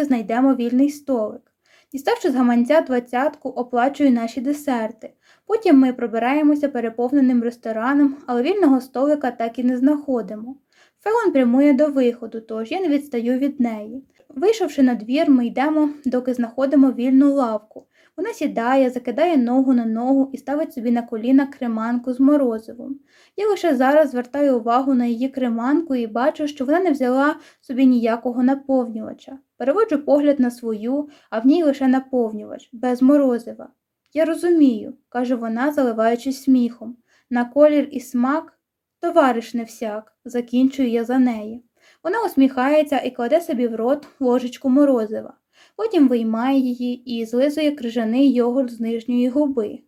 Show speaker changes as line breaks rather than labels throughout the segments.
знайдемо вільний столик. Діставши з гаманця двадцятку, оплачую наші десерти. Потім ми пробираємося переповненим рестораном, але вільного столика так і не знаходимо. Фелон прямує до виходу, тож я не відстаю від неї. Вийшовши на двір, ми йдемо, доки знаходимо вільну лавку. Вона сідає, закидає ногу на ногу і ставить собі на коліна креманку з морозивом. Я лише зараз звертаю увагу на її креманку і бачу, що вона не взяла собі ніякого наповнювача. Переводжу погляд на свою, а в ній лише наповнювач, без морозива. Я розумію, каже вона, заливаючись сміхом. На колір і смак товариш не всяк, закінчую я за неї. Вона усміхається і кладе собі в рот ложечку морозива. Потім виймає її і злизує крижаний йогурт з нижньої губи.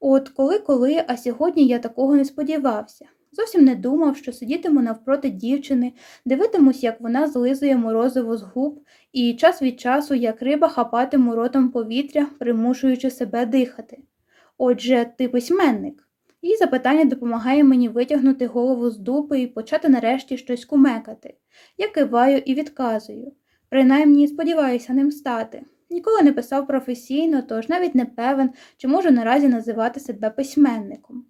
От коли-коли, а сьогодні я такого не сподівався. Зовсім не думав, що сидітиму навпроти дівчини, дивитимусь, як вона злизує морозиво з губ, і час від часу, як риба хапатиму ротом повітря, примушуючи себе дихати. Отже, ти письменник. Її запитання допомагає мені витягнути голову з дупи і почати нарешті щось кумекати. Я киваю і відказую. Принаймні сподіваюся ним стати. Ніколи не писав професійно, тож навіть не певен, чи можу наразі називати себе письменником.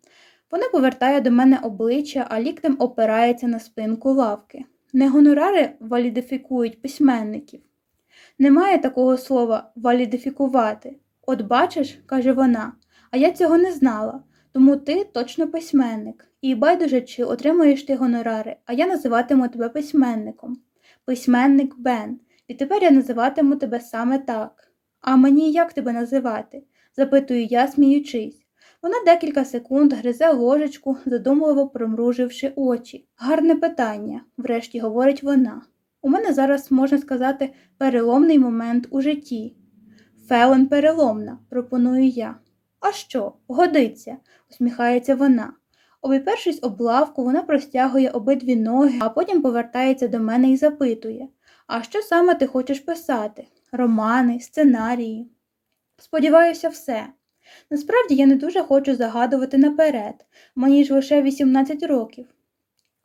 Вона повертає до мене обличчя, а ліктем опирається на спинку лавки. Не гонорари валідифікують письменників. Немає такого слова валідифікувати. От бачиш, каже вона, а я цього не знала. Тому ти точно письменник. І байдуже, чи отримуєш ти гонорари, а я називатиму тебе письменником. Письменник Бен. Відтепер я називатиму тебе саме так. А мені як тебе називати? запитую я, сміючись. Вона декілька секунд гризе ложечку, задумливо промруживши очі. Гарне питання, врешті говорить вона. У мене зараз, можна сказати, переломний момент у житті. Фелон переломна, пропоную я. А що, годиться, усміхається вона. Обіпершись об лавку, вона простягує обидві ноги, а потім повертається до мене і запитує А що саме ти хочеш писати? Романи, сценарії? Сподіваюся, все. Насправді я не дуже хочу загадувати наперед, мені ж лише 18 років.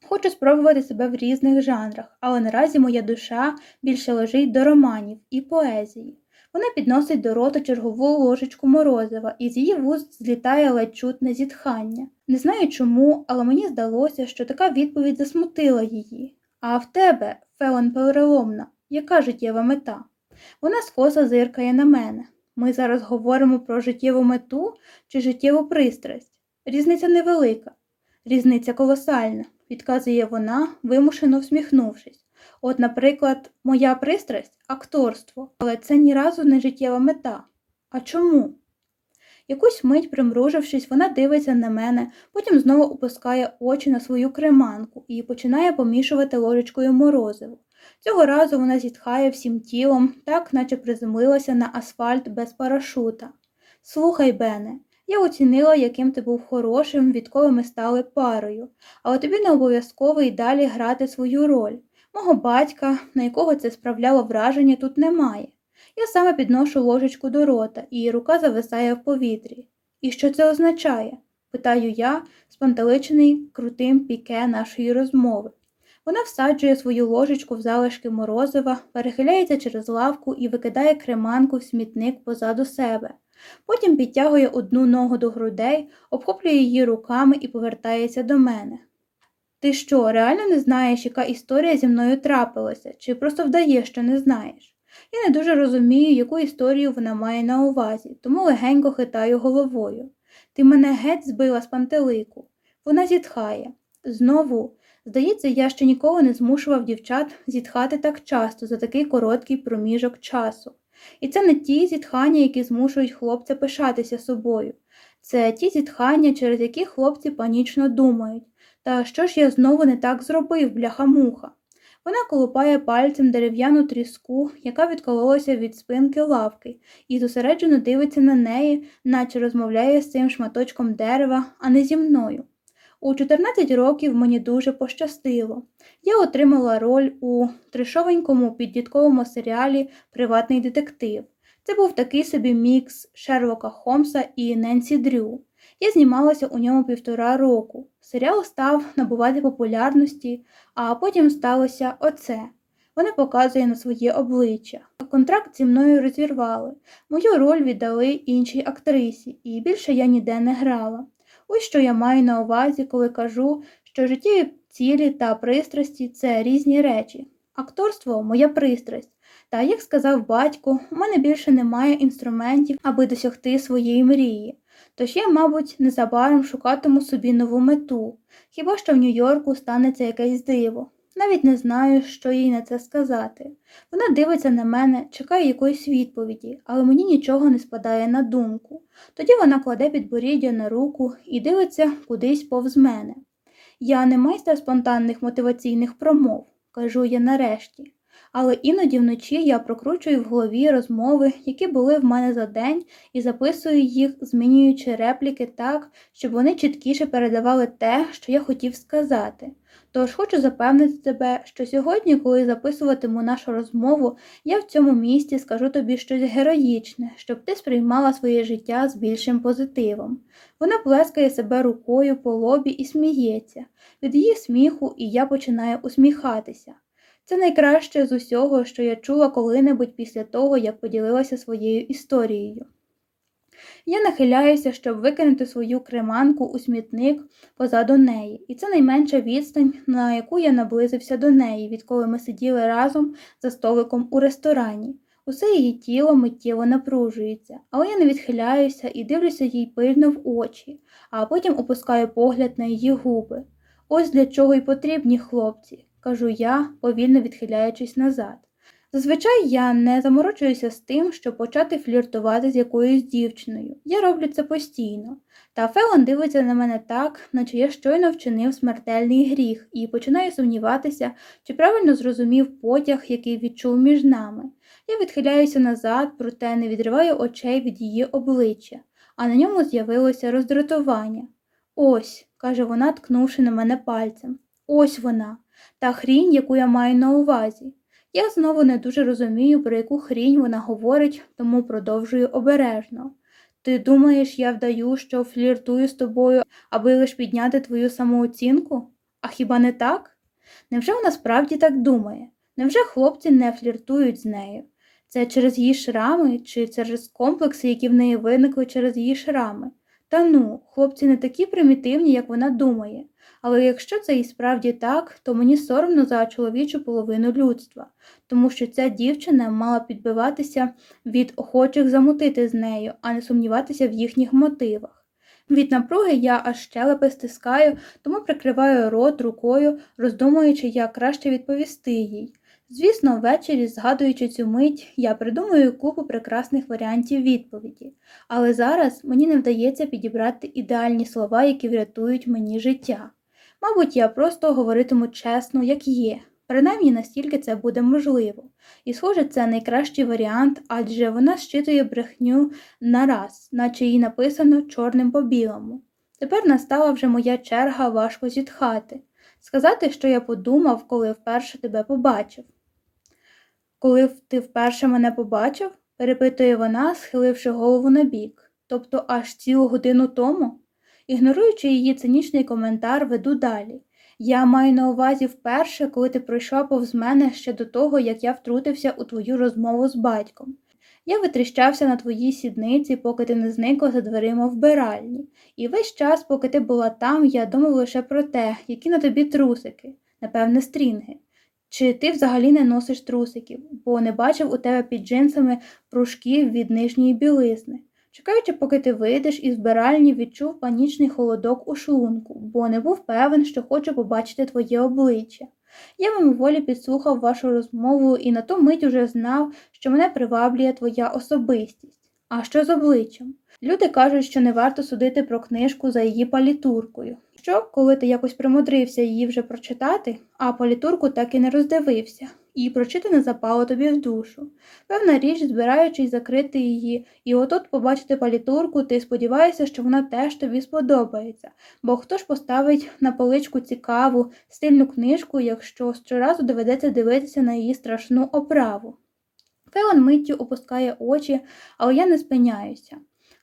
Хочу спробувати себе в різних жанрах, але наразі моя душа більше лежить до романів і поезії. Вона підносить до рота чергову ложечку морозива, і з її вуст злітає ледь чутне зітхання. Не знаю чому, але мені здалося, що така відповідь засмутила її. А в тебе, Фелон переломна, яка життєва мета? Вона скоса зиркає на мене. Ми зараз говоримо про життєву мету чи життєву пристрасть. Різниця невелика, різниця колосальна, відказує вона, вимушено всміхнувшись. От, наприклад, моя пристрасть акторство, але це ні разу не життєва мета. А чому? Якусь мить, примружившись, вона дивиться на мене, потім знову опускає очі на свою креманку і починає помішувати ложечкою морозиво. Цього разу вона зітхає всім тілом, так наче приземлилася на асфальт без парашута. Слухай, Бене, я оцінила, яким ти був хорошим, відколи ми стали парою, але тобі не обов'язково й далі грати свою роль. Мого батька, на якого це справляло враження, тут немає. Я саме підношу ложечку до рота, і її рука зависає в повітрі. І що це означає? питаю я, спантеличений крутим піке нашої розмови. Вона всаджує свою ложечку в залишки морозива, перехиляється через лавку і викидає креманку в смітник позаду себе. Потім підтягує одну ногу до грудей, обхоплює її руками і повертається до мене. Ти що, реально не знаєш, яка історія зі мною трапилася, чи просто вдаєш, що не знаєш? Я не дуже розумію, яку історію вона має на увазі, тому легенько хитаю головою. Ти мене геть збила з пантелику. Вона зітхає. Знову, здається, я ще ніколи не змушував дівчат зітхати так часто за такий короткий проміжок часу. І це не ті зітхання, які змушують хлопця пишатися собою. Це ті зітхання, через які хлопці панічно думають. Та що ж я знову не так зробив, бляха-муха? Вона колупає пальцем дерев'яну тріску, яка відкололася від спинки лавки, і зосереджено дивиться на неї, наче розмовляє з цим шматочком дерева, а не зі мною. У 14 років мені дуже пощастило. Я отримала роль у тришовенькому підлітковому серіалі Приватний детектив. Це був такий собі мікс Шерлока Холмса і Ненсі Дрю. Я знімалася у ньому півтора року. Серіал став набувати популярності, а потім сталося оце. Вони показує на своє обличчя. Контракт зі мною розірвали. Мою роль віддали іншій актрисі, і більше я ніде не грала. Ось що я маю на увазі, коли кажу, що життєві цілі та пристрасті це різні речі. Акторство моя пристрасть. Та, як сказав батько, у мене більше немає інструментів, аби досягти своєї мрії. Тож я, мабуть, незабаром шукатиму собі нову мету, хіба що в Нью-Йорку станеться якесь диво. Навіть не знаю, що їй на це сказати. Вона дивиться на мене, чекає якоїсь відповіді, але мені нічого не спадає на думку. Тоді вона кладе підборіддя на руку і дивиться кудись повз мене. Я не майстер спонтанних мотиваційних промов, кажу я нарешті. Але іноді вночі я прокручую в голові розмови, які були в мене за день, і записую їх, змінюючи репліки так, щоб вони чіткіше передавали те, що я хотів сказати. Тож хочу запевнити тебе, що сьогодні, коли записуватиму нашу розмову, я в цьому місці скажу тобі щось героїчне, щоб ти сприймала своє життя з більшим позитивом. Вона плескає себе рукою по лобі і сміється. Від її сміху і я починаю усміхатися. Це найкраще з усього, що я чула коли-небудь після того, як поділилася своєю історією. Я нахиляюся, щоб викинути свою креманку у смітник позаду неї, і це найменша відстань, на яку я наблизився до неї, відколи ми сиділи разом за столиком у ресторані. Усе її тіло миттєво напружується, але я не відхиляюся і дивлюся їй пильно в очі, а потім опускаю погляд на її губи. Ось для чого й потрібні хлопці, кажу я, повільно відхиляючись назад. Зазвичай я не заморочуюся з тим, щоб почати фліртувати з якоюсь дівчиною. Я роблю це постійно. Та Фелон дивиться на мене так, наче я щойно вчинив смертельний гріх, і починаю сумніватися, чи правильно зрозумів потяг, який відчув між нами. Я відхиляюся назад, проте не відриваю очей від її обличчя, а на ньому з'явилося роздратування. Ось, каже вона, ткнувши на мене пальцем. Ось вона, та хрінь, яку я маю на увазі. Я знову не дуже розумію, про яку хрінь вона говорить, тому продовжую обережно. Ти думаєш, я вдаю, що фліртую з тобою, аби лиш підняти твою самооцінку? А хіба не так? Невже вона справді так думає? Невже хлопці не фліртують з нею? Це через її шрами чи через комплекси, які в неї виникли через її шрами? Та ну, хлопці не такі примітивні, як вона думає. Але якщо це і справді так, то мені соромно за чоловічу половину людства, тому що ця дівчина мала підбиватися від охочих замутити з нею, а не сумніватися в їхніх мотивах. Від напруги я аж щелепи стискаю, тому прикриваю рот рукою, роздумуючи, як краще відповісти їй. Звісно, ввечері, згадуючи цю мить, я придумую купу прекрасних варіантів відповіді, але зараз мені не вдається підібрати ідеальні слова, які врятують мені життя. Мабуть, я просто говоритиму чесно, як є, принаймні настільки це буде можливо. І, схоже, це найкращий варіант, адже вона щитує брехню нараз, наче їй написано чорним по білому. Тепер настала вже моя черга важко зітхати, сказати, що я подумав, коли вперше тебе побачив. Коли ти вперше мене побачив? перепитує вона, схиливши голову на бік. Тобто аж цілу годину тому? Ігноруючи її цинічний коментар, веду далі. Я маю на увазі вперше, коли ти пройшла повз мене ще до того, як я втрутився у твою розмову з батьком. Я витріщався на твої сідниці, поки ти не зникла за дверима вбиральні, і весь час, поки ти була там, я думав лише про те, які на тобі трусики, напевне, стрінги. Чи ти взагалі не носиш трусиків, бо не бачив у тебе під джинсами пружків від нижньої білизни. Чекаючи, поки ти вийдеш із збиральні, відчув панічний холодок у шлунку, бо не був певен, що хочу побачити твоє обличчя. Я мимоволі підслухав вашу розмову і на ту мить уже знав, що мене приваблює твоя особистість. А що з обличчям? Люди кажуть, що не варто судити про книжку за її палітуркою. Що, коли ти якось примудрився її вже прочитати, а палітурку так і не роздивився, і прочитане запало тобі в душу. Певна річ, збираючись закрити її, і отут побачити палітурку, ти сподіваєшся, що вона теж тобі сподобається, бо хто ж поставить на поличку цікаву, стильну книжку, якщо щоразу доведеться дивитися на її страшну оправу. Феон миттю опускає очі, але я не спиняюся.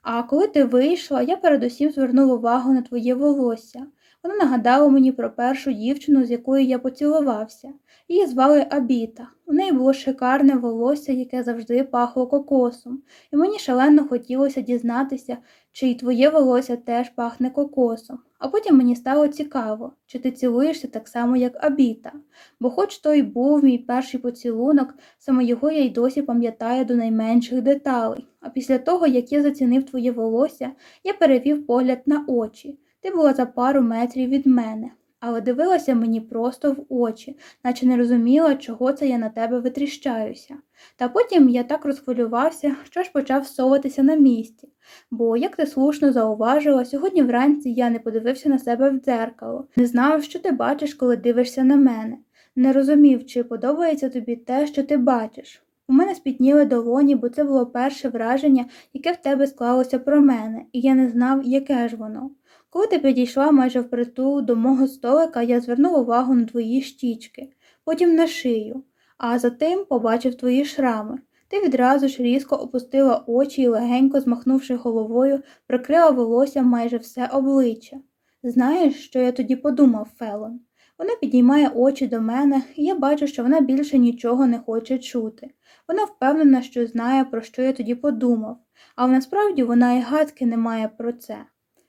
А коли ти вийшла, я передусім звернув увагу на твоє волосся. Вона нагадала мені про першу дівчину, з якою я поцілувався. Її звали Абіта. У неї було шикарне волосся, яке завжди пахло кокосом, і мені шалено хотілося дізнатися, чи й твоє волосся теж пахне кокосом. А потім мені стало цікаво, чи ти цілуєшся так само, як Абіта, бо хоч той був мій перший поцілунок, саме його я й досі пам'ятаю до найменших деталей. А після того, як я зацінив твоє волосся, я перевів погляд на очі. Ти була за пару метрів від мене, але дивилася мені просто в очі, наче не розуміла, чого це я на тебе витріщаюся. Та потім я так розхвилювався, що ж почав соватися на місці. Бо, як ти слушно зауважила, сьогодні вранці я не подивився на себе в дзеркало, не знав, що ти бачиш, коли дивишся на мене. Не розумів, чи подобається тобі те, що ти бачиш. У мене спітніли долоні, бо це було перше враження, яке в тебе склалося про мене, і я не знав, яке ж воно. Коли ти підійшла майже впритул до мого столика, я звернув увагу на твої щічки, потім на шию, а затим побачив твої шрами. Ти відразу ж різко опустила очі і, легенько змахнувши головою, прикрила волосся майже все обличчя. Знаєш, що я тоді подумав, Фелон? Вона підіймає очі до мене, і я бачу, що вона більше нічого не хоче чути. Вона впевнена, що знає, про що я тоді подумав, а насправді вона і гадки не має про це.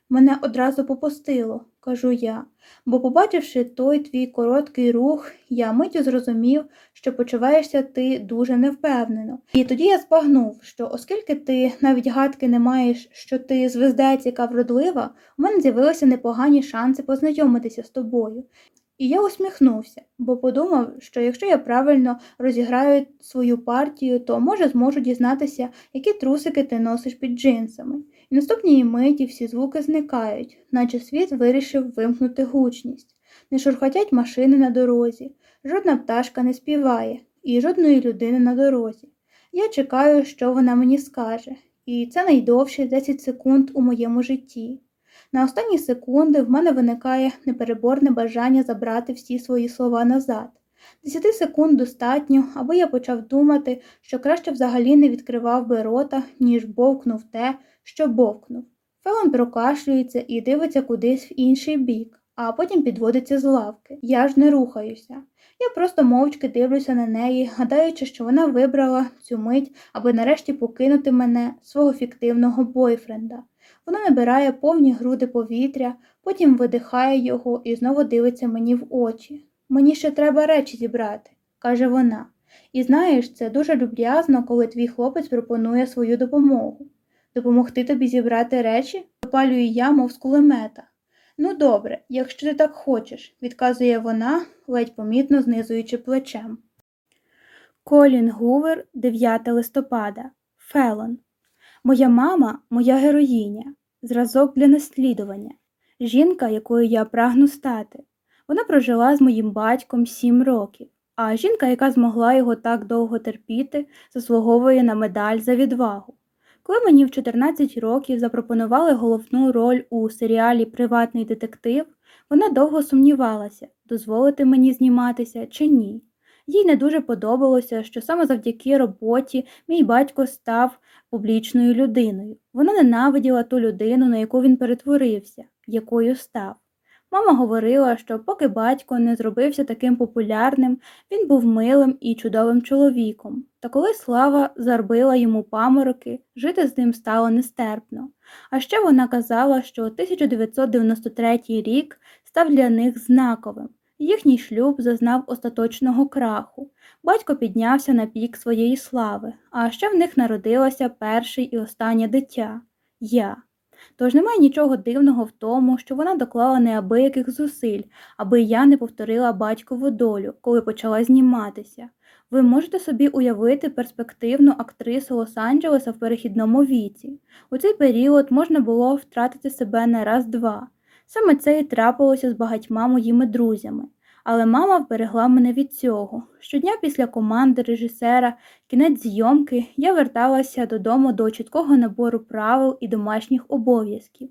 Мене одразу попустило, кажу я, бо, побачивши той твій короткий рух, я миттю зрозумів, що почуваєшся ти дуже невпевнено. І тоді я збагнув, що оскільки ти навіть гадки не маєш, що ти звездець, яка вродлива, у мене з'явилися непогані шанси познайомитися з тобою. І я усміхнувся, бо подумав, що якщо я правильно розіграю свою партію, то може зможу дізнатися, які трусики ти носиш під джинсами. І наступній миті всі звуки зникають, наче світ вирішив вимкнути гучність. Не шурхотять машини на дорозі, жодна пташка не співає, і жодної людини на дорозі. Я чекаю, що вона мені скаже, і це найдовші 10 секунд у моєму житті. На останні секунди в мене виникає непереборне бажання забрати всі свої слова назад. Десяти секунд достатньо, аби я почав думати, що краще взагалі не відкривав би рота, ніж бовкнув те, що бовкнув. Фелон прокашлюється і дивиться кудись в інший бік, а потім підводиться з лавки. Я ж не рухаюся. Я просто мовчки дивлюся на неї, гадаючи, що вона вибрала цю мить, аби нарешті покинути мене, свого фіктивного бойфренда. Вона набирає повні груди повітря, потім видихає його і знову дивиться мені в очі. Мені ще треба речі зібрати, каже вона. І знаєш, це дуже люб'язно, коли твій хлопець пропонує свою допомогу. Допомогти тобі зібрати речі? Запалюю я, мов з кулемета. Ну, добре, якщо ти так хочеш, відказує вона, ледь помітно знизуючи плечем. Колін Гувер, 9 листопада. Фелон. Моя мама моя героїня, зразок для наслідування, жінка, якою я прагну стати. Вона прожила з моїм батьком сім років, а жінка, яка змогла його так довго терпіти, заслуговує на медаль за відвагу. Коли мені в 14 років запропонували головну роль у серіалі Приватний детектив, вона довго сумнівалася, дозволити мені зніматися чи ні. Їй не дуже подобалося, що саме завдяки роботі мій батько став публічною людиною. Вона ненавиділа ту людину, на яку він перетворився, якою став. Мама говорила, що поки батько не зробився таким популярним, він був милим і чудовим чоловіком. Та коли слава зарбила йому памороки, жити з ним стало нестерпно. А ще вона казала, що 1993 рік став для них знаковим. Їхній шлюб зазнав остаточного краху. Батько піднявся на пік своєї слави, а ще в них народилося перший і останнє дитя я. Тож немає нічого дивного в тому, що вона доклала неабияких зусиль, аби я не повторила батькову долю, коли почала зніматися. Ви можете собі уявити перспективну актрису Лос-Анджелеса в перехідному віці. У цей період можна було втратити себе на раз-два. Саме це і трапилося з багатьма моїми друзями. Але мама вберегла мене від цього. Щодня після команди режисера, кінець зйомки, я верталася додому до чіткого набору правил і домашніх обов'язків.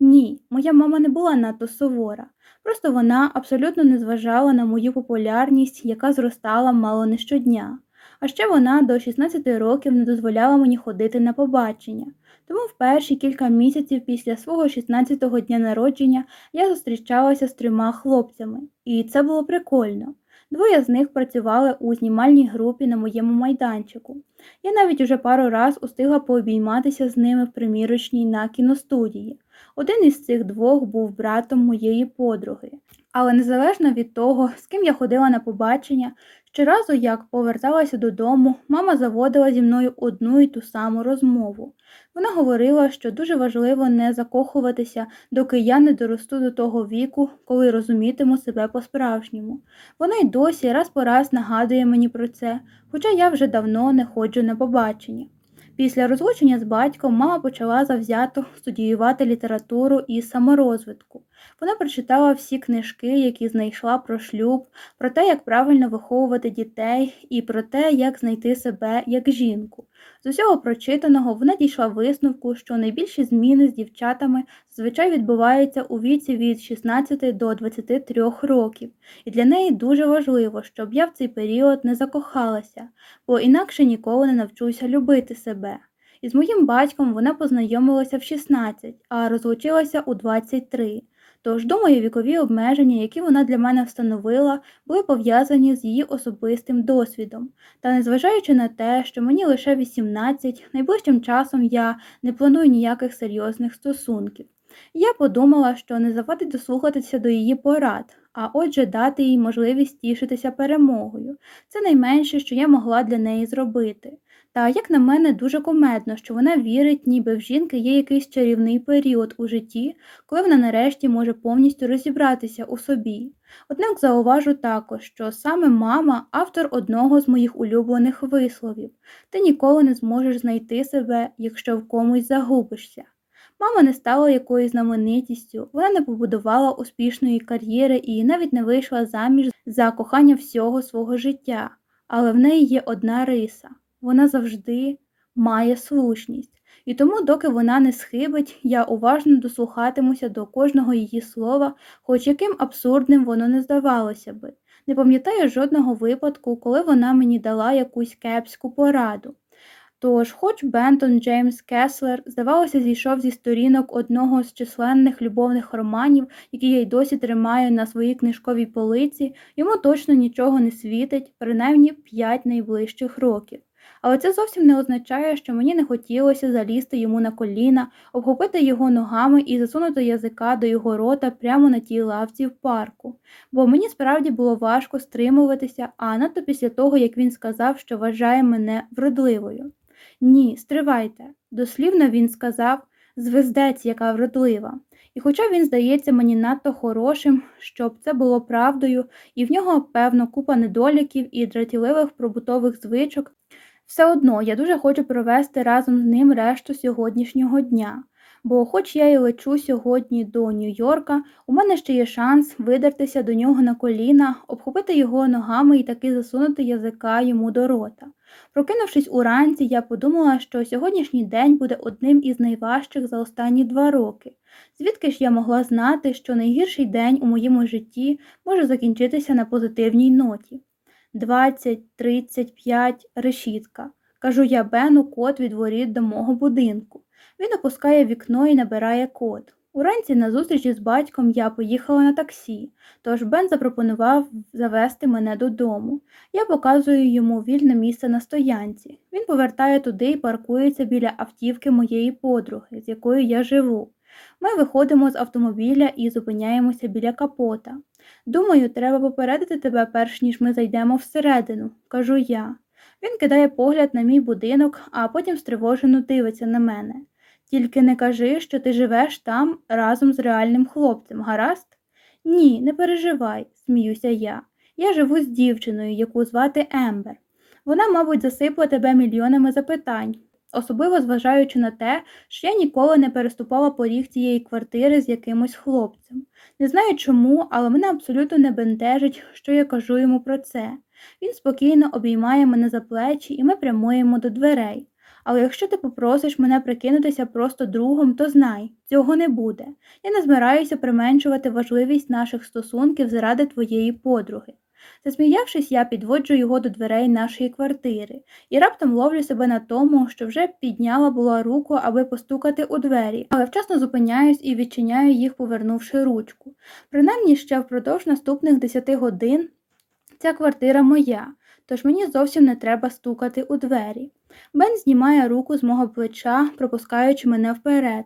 Ні, моя мама не була надто сувора, просто вона абсолютно не зважала на мою популярність, яка зростала мало не щодня. А ще вона до 16 років не дозволяла мені ходити на побачення. Тому в перші кілька місяців після свого 16-го дня народження я зустрічалася з трьома хлопцями, і це було прикольно. Двоє з них працювали у знімальній групі на моєму майданчику. Я навіть уже пару раз устигла пообійматися з ними в примірочній на кіностудії. Один із цих двох був братом моєї подруги. Але незалежно від того, з ким я ходила на побачення, щоразу, як поверталася додому, мама заводила зі мною одну і ту саму розмову. Вона говорила, що дуже важливо не закохуватися, доки я не доросту до того віку, коли розумітиму себе по-справжньому. Вона й досі раз по раз нагадує мені про це, хоча я вже давно не ходжу на побачення. Після розлучення з батьком мама почала завзято студіювати літературу і саморозвитку. Вона прочитала всі книжки, які знайшла про шлюб, про те, як правильно виховувати дітей, і про те, як знайти себе як жінку. З усього прочитаного вона дійшла висновку, що найбільші зміни з дівчатами зазвичай відбуваються у віці від 16 до 23 років, і для неї дуже важливо, щоб я в цей період не закохалася, бо інакше ніколи не навчуся любити себе. Із моїм батьком вона познайомилася в 16, а розлучилася у 23. Тож, думаю, вікові обмеження, які вона для мене встановила, були пов'язані з її особистим досвідом. Та незважаючи на те, що мені лише 18, найближчим часом я не планую ніяких серйозних стосунків. Я подумала, що не завадить дослухатися до її порад, а отже, дати їй можливість тішитися перемогою. Це найменше, що я могла для неї зробити. Та, як на мене, дуже комедно, що вона вірить, ніби в жінки є якийсь чарівний період у житті, коли вона нарешті може повністю розібратися у собі. Однак зауважу також, що саме мама автор одного з моїх улюблених висловів ти ніколи не зможеш знайти себе, якщо в комусь загубишся. Мама не стала якоюсь знаменитістю, вона не побудувала успішної кар'єри і навіть не вийшла заміж за кохання всього свого життя, але в неї є одна риса вона завжди має слушність. І тому, доки вона не схибить, я уважно дослухатимуся до кожного її слова, хоч яким абсурдним воно не здавалося би. Не пам'ятаю жодного випадку, коли вона мені дала якусь кепську пораду. Тож, хоч Бентон Джеймс Кеслер, здавалося, зійшов зі сторінок одного з численних любовних романів, які я й досі тримаю на своїй книжковій полиці, йому точно нічого не світить, принаймні п'ять найближчих років. Але це зовсім не означає, що мені не хотілося залізти йому на коліна, обхопити його ногами і засунути язика до його рота прямо на тій лавці в парку, бо мені справді було важко стримуватися, а надто після того, як він сказав, що вважає мене вродливою. Ні, стривайте. Дослівно він сказав звездець, яка вродлива. І хоча він здається мені надто хорошим, щоб це було правдою, і в нього, певно, купа недоліків і дратівливих пробутових звичок, все одно я дуже хочу провести разом з ним решту сьогоднішнього дня, бо, хоч я і лечу сьогодні до Нью-Йорка, у мене ще є шанс видертися до нього на коліна, обхопити його ногами і таки засунути язика йому до рота. Прокинувшись уранці, я подумала, що сьогоднішній день буде одним із найважчих за останні два роки. Звідки ж я могла знати, що найгірший день у моєму житті може закінчитися на позитивній ноті? Двадцять, тридцять п'ять, решітка. Кажу я Бену код від воріт до мого будинку. Він опускає вікно і набирає код. Уранці на зустрічі з батьком я поїхала на таксі, тож Бен запропонував завести мене додому. Я показую йому вільне місце на стоянці. Він повертає туди і паркується біля автівки моєї подруги, з якою я живу. Ми виходимо з автомобіля і зупиняємося біля капота. Думаю, треба попередити тебе, перш ніж ми зайдемо всередину, кажу я. Він кидає погляд на мій будинок, а потім стривожено дивиться на мене. Тільки не кажи, що ти живеш там разом з реальним хлопцем, гаразд? Ні, не переживай, сміюся я. Я живу з дівчиною, яку звати Ембер. Вона, мабуть, засипла тебе мільйонами запитань, особливо зважаючи на те, що я ніколи не переступала поріг цієї квартири з якимось хлопцем. Не знаю чому, але мене абсолютно не бентежить, що я кажу йому про це. Він спокійно обіймає мене за плечі, і ми прямуємо до дверей. Але якщо ти попросиш мене прикинутися просто другом, то знай, цього не буде. Я не збираюся применшувати важливість наших стосунків заради твоєї подруги. Засміявшись, я підводжу його до дверей нашої квартири і раптом ловлю себе на тому, що вже підняла була руку, аби постукати у двері, але вчасно зупиняюсь і відчиняю їх, повернувши ручку. Принаймні ще впродовж наступних десяти годин ця квартира моя, тож мені зовсім не треба стукати у двері. Бен знімає руку з мого плеча, пропускаючи мене вперед.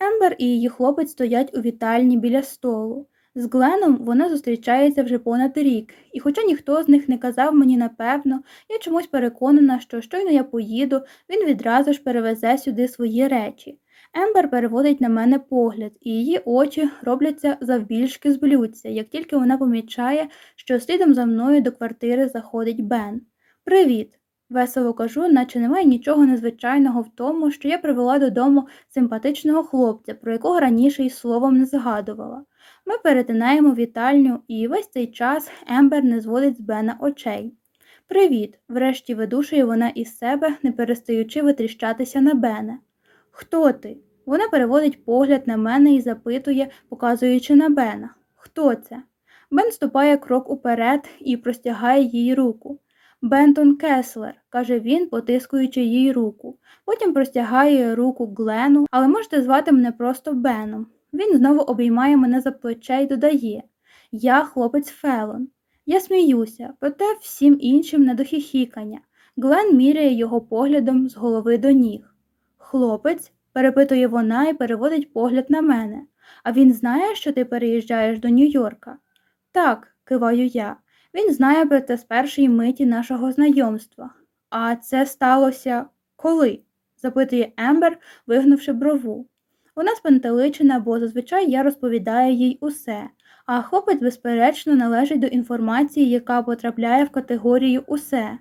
Ембер і її хлопець стоять у вітальні біля столу. З Гленом вона зустрічається вже понад рік, і хоча ніхто з них не казав мені напевно, я чомусь переконана, що щойно я поїду, він відразу ж перевезе сюди свої речі. Ембер переводить на мене погляд, і її очі робляться завбільшки з як тільки вона помічає, що слідом за мною до квартири заходить Бен. Привіт! Весело кажу, наче немає нічого незвичайного в тому, що я привела додому симпатичного хлопця, про якого раніше й словом не згадувала. Ми перетинаємо вітальню, і весь цей час Ембер не зводить з Бена очей. Привіт, врешті видушує вона із себе, не перестаючи витріщатися на Бена. Хто ти? Вона переводить погляд на мене і запитує, показуючи на Бена. Хто це? Бен ступає крок уперед і простягає їй руку. Бентон Кеслер, каже він, потискуючи їй руку. Потім простягає руку Глену, але можете звати мене просто Беном. Він знову обіймає мене за плече і додає Я хлопець Фелон. Я сміюся, проте всім іншим не до хіхікання. Глен міряє його поглядом з голови до ніг. Хлопець, перепитує вона і переводить погляд на мене. А він знає, що ти переїжджаєш до Нью-Йорка? Так, киваю я. Він знає про це з першої миті нашого знайомства. А це сталося коли? запитує Ембер, вигнувши брову. Вона спантеличена, бо зазвичай я розповідаю їй усе, а хлопець, безперечно, належить до інформації, яка потрапляє в категорію усе.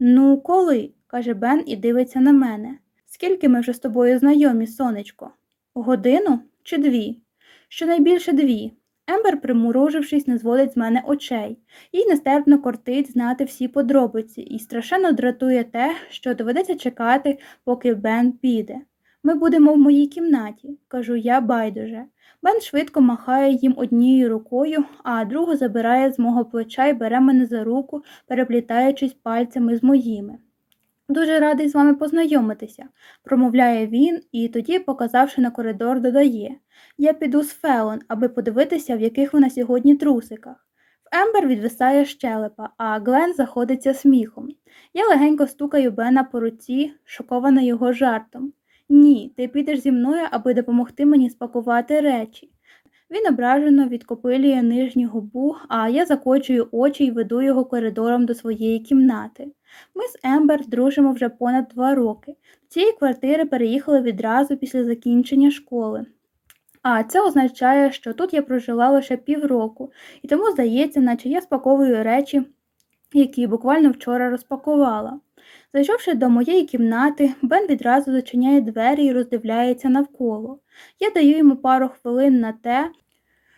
Ну, коли? каже Бен і дивиться на мене. Скільки ми вже з тобою знайомі, сонечко? Годину чи дві? Щонайбільше дві. Ембер, примурожившись, не зводить з мене очей, їй нестерпно кортить знати всі подробиці, і страшенно дратує те, що доведеться чекати, поки Бен піде. Ми будемо в моїй кімнаті, кажу я байдуже. Бен швидко махає їм однією рукою, а другу забирає з мого плеча і бере мене за руку, переплітаючись пальцями з моїми. Дуже радий з вами познайомитися, промовляє він і тоді, показавши на коридор, додає Я піду з Феон, аби подивитися, в яких вона сьогодні трусиках. В Ембер відвисає щелепа, а Глен заходиться сміхом. Я легенько стукаю Бена по руці, шокована його жартом. Ні, ти підеш зі мною, аби допомогти мені спакувати речі. Він ображено відкопилює нижню губу, а я закочую очі і веду його коридором до своєї кімнати. Ми з Ембер дружимо вже понад два роки. До цієї квартири переїхали відразу після закінчення школи. А це означає, що тут я прожила лише півроку, і тому здається, наче я спаковую речі, які буквально вчора розпакувала. Зайшовши до моєї кімнати, Бен відразу зачиняє двері і роздивляється навколо. Я даю йому пару хвилин на те,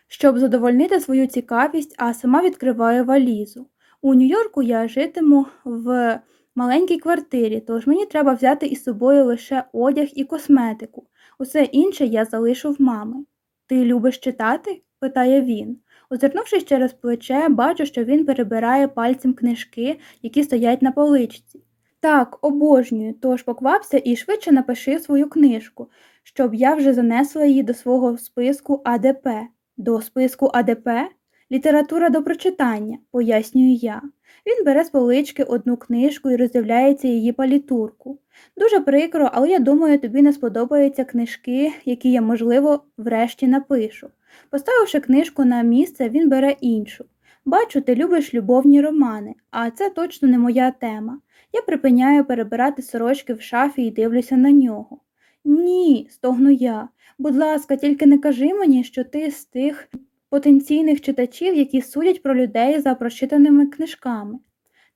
щоб задовольнити свою цікавість, а сама відкриваю валізу. У Нью-Йорку я житиму в маленькій квартирі, тож мені треба взяти із собою лише одяг і косметику. Усе інше я залишу в мами. Ти любиш читати? питає він. Озирнувшись через плече, бачу, що він перебирає пальцем книжки, які стоять на поличці. Так, обожнюю, тож поквапся і швидше напиши свою книжку, щоб я вже занесла її до свого списку АДП. До списку АДП? Література до прочитання, пояснюю я. Він бере з полички одну книжку і роздивляється її палітурку. Дуже прикро, але я думаю, тобі не сподобаються книжки, які я, можливо, врешті напишу. Поставивши книжку на місце, він бере іншу. Бачу, ти любиш любовні романи, а це точно не моя тема. Я припиняю перебирати сорочки в шафі і дивлюся на нього. Ні, стогну я. Будь ласка, тільки не кажи мені, що ти з тих потенційних читачів, які судять про людей за прочитаними книжками.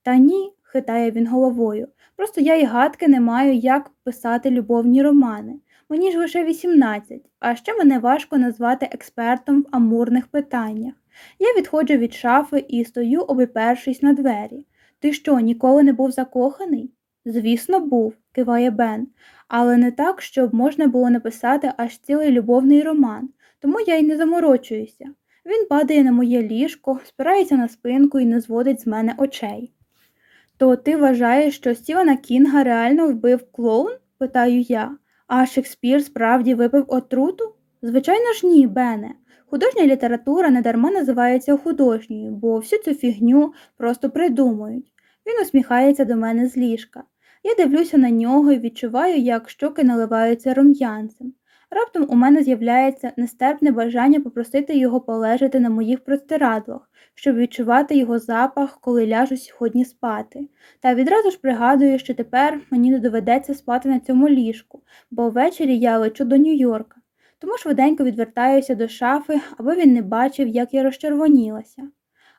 Та ні, хитає він головою. Просто я й гадки не маю, як писати любовні романи. Мені ж лише 18, а ще мене важко назвати експертом в амурних питаннях. Я відходжу від шафи і стою, обіпершись на двері. Ти що, ніколи не був закоханий? Звісно, був, киває Бен, але не так, щоб можна було написати аж цілий любовний роман, тому я й не заморочуюся. Він падає на моє ліжко, спирається на спинку і не зводить з мене очей. То ти вважаєш, що Стівена Кінга реально вбив клоун? питаю я. А Шекспір справді випив отруту? Звичайно ж ні, Бене. Художня література недарма називається художньою, бо всю цю фігню просто придумують. Він усміхається до мене з ліжка. Я дивлюся на нього і відчуваю, як щоки наливаються рум'янцем. Раптом у мене з'являється нестерпне бажання попросити його полежати на моїх простирадлах, щоб відчувати його запах, коли ляжу сьогодні спати. Та відразу ж пригадую, що тепер мені не доведеться спати на цьому ліжку, бо ввечері я лечу до Нью-Йорка. Тому швиденько відвертаюся до шафи, аби він не бачив, як я розчервонілася.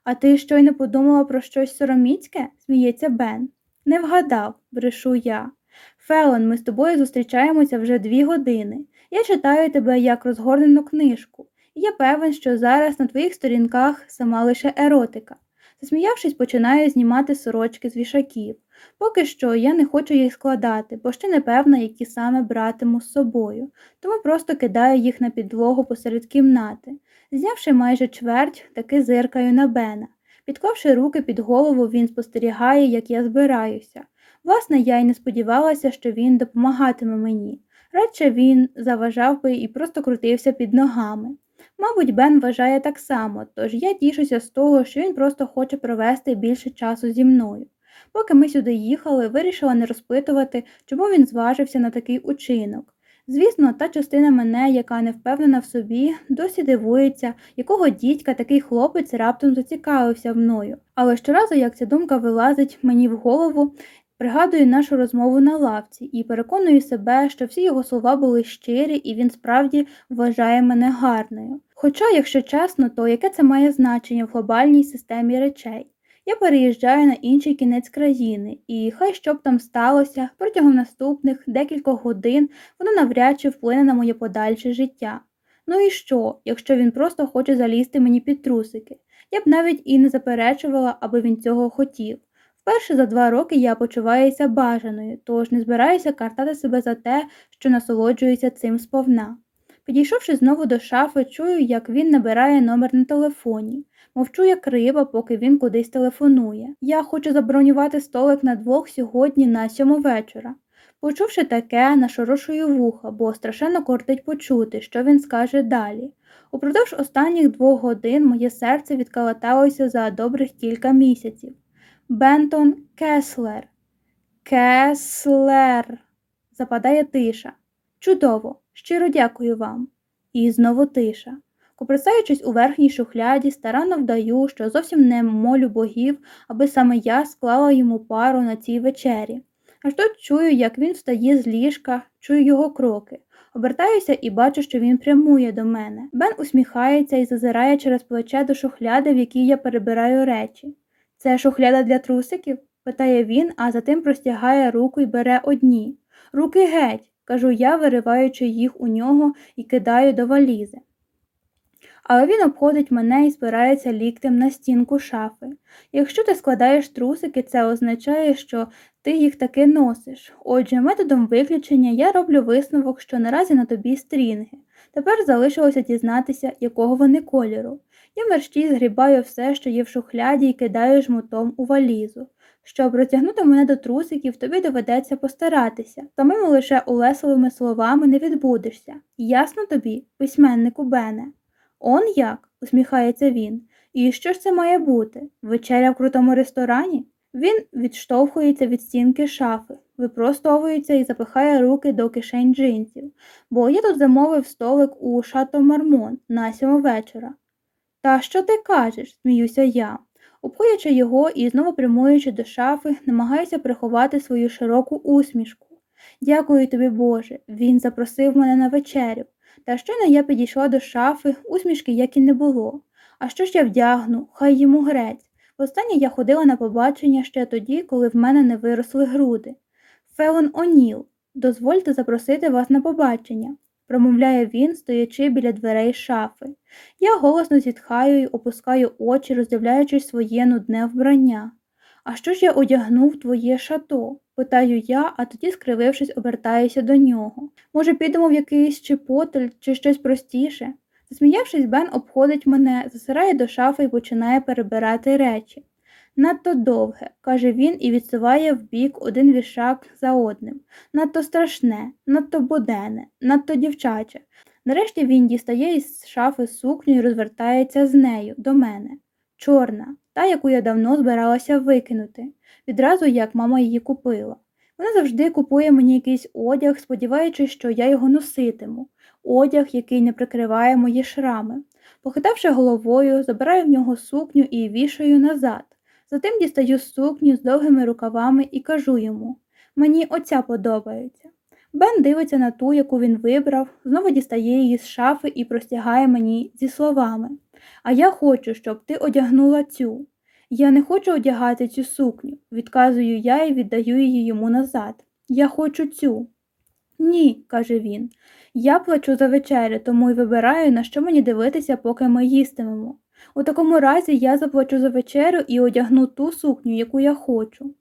А ти щойно подумала про щось сороміцьке? сміється Бен. Не вгадав, брешу я. Фелон, ми з тобою зустрічаємося вже дві години. Я читаю тебе як розгорнену книжку, і я певен, що зараз на твоїх сторінках сама лише еротика. Засміявшись, починаю знімати сорочки з вішаків. Поки що я не хочу їх складати, бо ще не певна, які саме братиму з собою, тому просто кидаю їх на підлогу посеред кімнати. Знявши майже чверть, таки зиркаю на Бена. Підклавши руки під голову, він спостерігає, як я збираюся. Власне, я й не сподівалася, що він допомагатиме мені. Радше він заважав би і просто крутився під ногами. Мабуть, Бен вважає так само, тож я тішуся з того, що він просто хоче провести більше часу зі мною. Поки ми сюди їхали, вирішила не розпитувати, чому він зважився на такий учинок. Звісно, та частина мене, яка не впевнена в собі, досі дивується, якого дідька такий хлопець раптом зацікавився мною. Але щоразу, як ця думка вилазить мені в голову, пригадую нашу розмову на лавці і переконую себе, що всі його слова були щирі, і він справді вважає мене гарною. Хоча, якщо чесно, то яке це має значення в глобальній системі речей? Я переїжджаю на інший кінець країни, і хай що б там сталося, протягом наступних декількох годин воно навряд чи вплине на моє подальше життя. Ну і що, якщо він просто хоче залізти мені під трусики? Я б навіть і не заперечувала, аби він цього хотів. Вперше за два роки я почуваюся бажаною, тож не збираюся картати себе за те, що насолоджуюся цим сповна. Підійшовши знову до шафи, чую, як він набирає номер на телефоні. Мовчу, як риба, поки він кудись телефонує. Я хочу забронювати столик на двох сьогодні на сьому вечора. Почувши таке, нашорошую вуха, бо страшенно кортить почути, що він скаже далі. Упродовж останніх двох годин моє серце відкалаталося за добрих кілька місяців. Бентон Кеслер. Кеслер. Западає тиша. Чудово, щиро дякую вам. І знову тиша. Коприсаючись у верхній шухляді, старанно вдаю, що зовсім не молю богів, аби саме я склала йому пару на цій вечері. Аж тут чую, як він встає з ліжка, чую його кроки. Обертаюся і бачу, що він прямує до мене. Бен усміхається і зазирає через плече до шухляди, в якій я перебираю речі. Це шухляда для трусиків? питає він, а затим простягає руку і бере одні. Руки геть, кажу я, вириваючи їх у нього і кидаю до валізи. Але він обходить мене і спирається ліктем на стінку шафи. Якщо ти складаєш трусики, це означає, що ти їх таки носиш. Отже, методом виключення я роблю висновок, що наразі на тобі стрінги. Тепер залишилося дізнатися, якого вони кольору. Я мерщій згрібаю все, що є в шухляді, і кидаю жмутом у валізу. Щоб розтягнути мене до трусиків, тобі доведеться постаратися. Самими лише улесливими словами не відбудешся. Ясно тобі, письменнику Бене? Он як? усміхається він. І що ж це має бути? Вечеря в крутому ресторані? Він відштовхується від стінки шафи, випростовується і запихає руки до кишень джинсів, бо я тут замовив столик у шато Мармон на сьому вечора. Та що ти кажеш? сміюся я. Обходячи його і знову прямуючи до шафи, намагаюся приховати свою широку усмішку. Дякую тобі, Боже, він запросив мене на вечерю. Та щойно я підійшла до шафи, усмішки як і не було. А що ж я вдягну, хай йому грець. Востаннє я ходила на побачення ще тоді, коли в мене не виросли груди. Фелон О'Ніл, дозвольте запросити вас на побачення, промовляє він, стоячи біля дверей шафи. Я голосно зітхаю і опускаю очі, роздивляючись своє нудне вбрання. А що ж я одягнув твоє шато? Питаю я, а тоді, скривившись, обертаюся до нього. Може, підемо в якийсь чепотель чи щось простіше? Засміявшись, Бен обходить мене, засирає до шафи і починає перебирати речі. Надто довге, каже він і відсуває вбік один вішак за одним. Надто страшне, надто буденне, надто дівчаче. Нарешті він дістає із шафи сукню і розвертається з нею до мене. Чорна, та, яку я давно збиралася викинути, відразу як мама її купила. Вона завжди купує мені якийсь одяг, сподіваючись, що я його носитиму, одяг, який не прикриває мої шрами. Похитавши головою, забираю в нього сукню і вішаю назад. Затим дістаю сукню з довгими рукавами і кажу йому мені оця подобається. Бен дивиться на ту, яку він вибрав, знову дістає її з шафи і простягає мені зі словами А я хочу, щоб ти одягнула цю. Я не хочу одягати цю сукню, відказую я і віддаю її йому назад. Я хочу цю. Ні, каже він. Я плачу за вечерю, тому й вибираю, на що мені дивитися, поки ми їстимемо. У такому разі я заплачу за вечерю і одягну ту сукню, яку я хочу.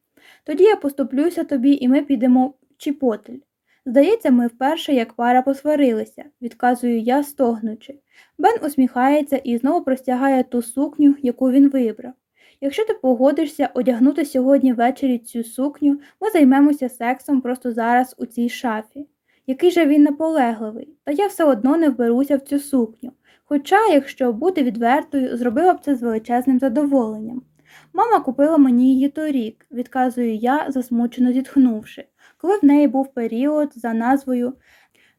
Тоді я поступлюся тобі, і ми підемо в Чіпотель. Здається, ми вперше як пара посварилися, відказую я, стогнучи. Бен усміхається і знову простягає ту сукню, яку він вибрав. Якщо ти погодишся одягнути сьогодні ввечері цю сукню, ми займемося сексом просто зараз у цій шафі. Який же він наполегливий, та я все одно не вберуся в цю сукню. Хоча, якщо бути відвертою, зробила б це з величезним задоволенням. Мама купила мені її торік, відказую я, засмучено зітхнувши, коли в неї був період за назвою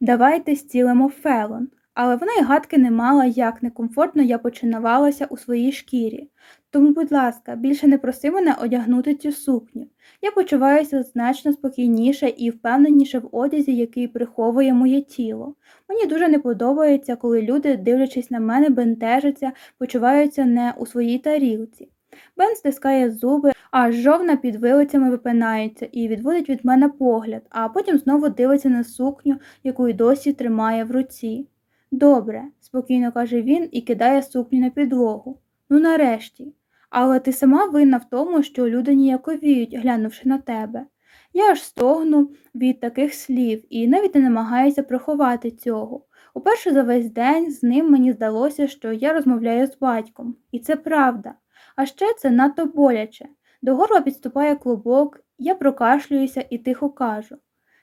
Давайте стілимо фелон, але вона й гадки не мала, як некомфортно я починавалася у своїй шкірі. Тому, будь ласка, більше не проси мене одягнути цю сукню. Я почуваюся значно спокійніше і впевненіше в одязі, який приховує моє тіло. Мені дуже не подобається, коли люди, дивлячись на мене, бентежаться, почуваються не у своїй тарілці. Бен стискає зуби, а жовна під вилицями випинається і відводить від мене погляд, а потім знову дивиться на сукню, яку й досі тримає в руці. Добре, спокійно каже він і кидає сукню на підлогу. Ну нарешті. Але ти сама винна в тому, що люди ніяковіють, глянувши на тебе. Я аж стогну від таких слів і навіть не намагаюся приховати цього. Уперше за весь день з ним мені здалося, що я розмовляю з батьком, і це правда. А ще це надто боляче. До горла підступає клубок, я прокашлююся і тихо кажу.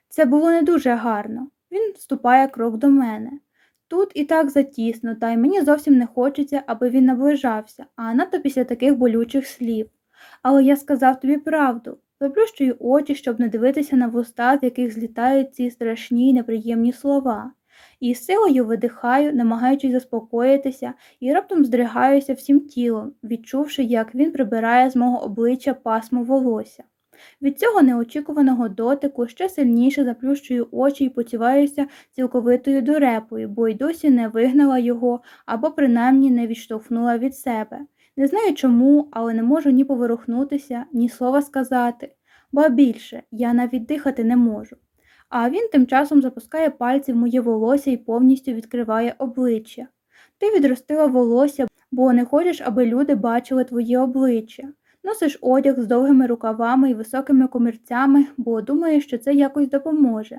Це було не дуже гарно. Він вступає крок до мене. Тут і так затісно, та й мені зовсім не хочеться, аби він наближався, а надто після таких болючих слів. Але я сказав тобі правду, заплющую очі, щоб не дивитися на вуста, з яких злітають ці страшні й неприємні слова, і силою видихаю, намагаючись заспокоїтися, і раптом здригаюся всім тілом, відчувши, як він прибирає з мого обличчя пасмо волосся. Від цього неочікуваного дотику ще сильніше заплющую очі і потіваюся цілковитою дурепою, бо й досі не вигнала його або принаймні не відштовхнула від себе. Не знаю чому, але не можу ні поворухнутися, ні слова сказати, ба більше я навіть дихати не можу. А він тим часом запускає пальці в моє волосся і повністю відкриває обличчя. Ти відростила волосся, бо не хочеш, аби люди бачили твоє обличчя. Носиш одяг з довгими рукавами і високими комірцями, бо думаєш, що це якось допоможе.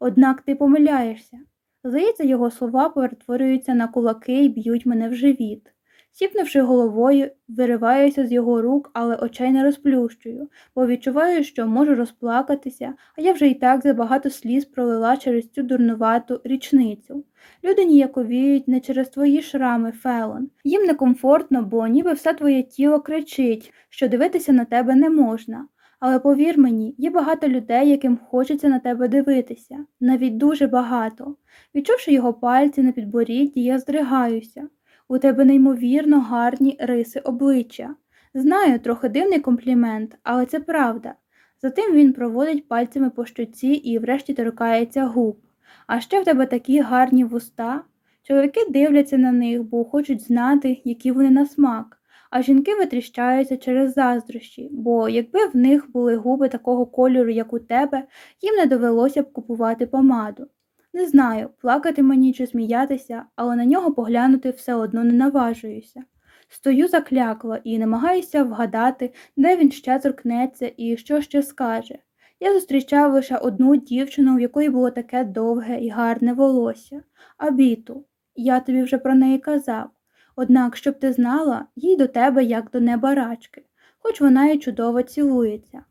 Однак ти помиляєшся. Здається, його слова перетворюються на кулаки і б'ють мене в живіт. Сіпнувши головою, вириваюся з його рук, але очей не розплющую, бо відчуваю, що можу розплакатися, а я вже і так забагато сліз пролила через цю дурнувату річницю. Люди ніяковіють не через твої шрами, Фелон. Їм некомфортно, бо ніби все твоє тіло кричить, що дивитися на тебе не можна. Але повір мені, є багато людей, яким хочеться на тебе дивитися, навіть дуже багато. Відчувши його пальці на підборідді, я здригаюся. У тебе неймовірно гарні риси обличчя. Знаю, трохи дивний комплімент, але це правда. Затим він проводить пальцями по щоці і врешті торкається губ. А ще в тебе такі гарні вуста. Чоловіки дивляться на них, бо хочуть знати, які вони на смак, а жінки витріщаються через заздрощі, бо якби в них були губи такого кольору, як у тебе, їм не довелося б купувати помаду. Не знаю, плакати мені чи сміятися, але на нього поглянути все одно не наважуюся. Стою заклякло і намагаюся вгадати, де він ще торкнеться і що ще скаже. Я зустрічав лише одну дівчину, в якої було таке довге і гарне волосся, Абіту. Я тобі вже про неї казав. Однак, щоб ти знала, їй до тебе як до неба рачки, хоч вона й чудово цілується.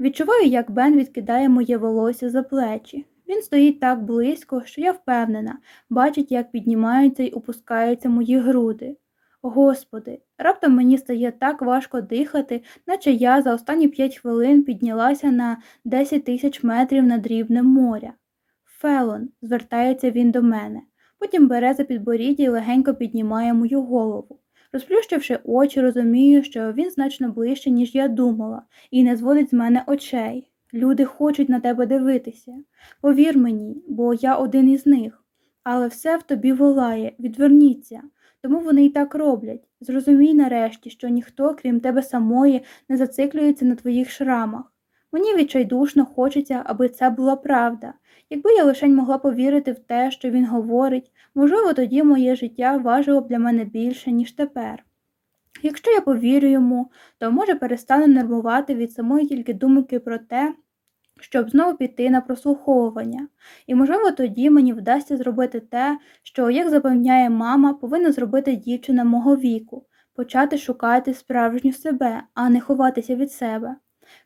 Відчуваю, як Бен відкидає моє волосся за плечі. Він стоїть так близько, що я впевнена, бачить, як піднімаються й опускаються мої груди. Господи, раптом мені стає так важко дихати, наче я за останні п'ять хвилин піднялася на 10 тисяч метрів над рівнем моря. Фелон, звертається він до мене, потім бере за підборіддя і легенько піднімає мою голову. Розплющивши очі, розумію, що він значно ближче, ніж я думала, і не зводить з мене очей. Люди хочуть на тебе дивитися. Повір мені, бо я один із них. Але все в тобі волає, відверніться. Тому вони і так роблять. Зрозумій нарешті, що ніхто, крім тебе самої, не зациклюється на твоїх шрамах. Мені відчайдушно хочеться, аби це була правда. Якби я лишень могла повірити в те, що він говорить, можливо, тоді моє життя важило б для мене більше, ніж тепер. Якщо я повірю йому, то може перестану нервувати від самої тільки думки про те, щоб знову піти на прослуховування, і, можливо, тоді мені вдасться зробити те, що, як запевняє мама, повинна зробити дівчина мого віку, почати шукати справжню себе, а не ховатися від себе.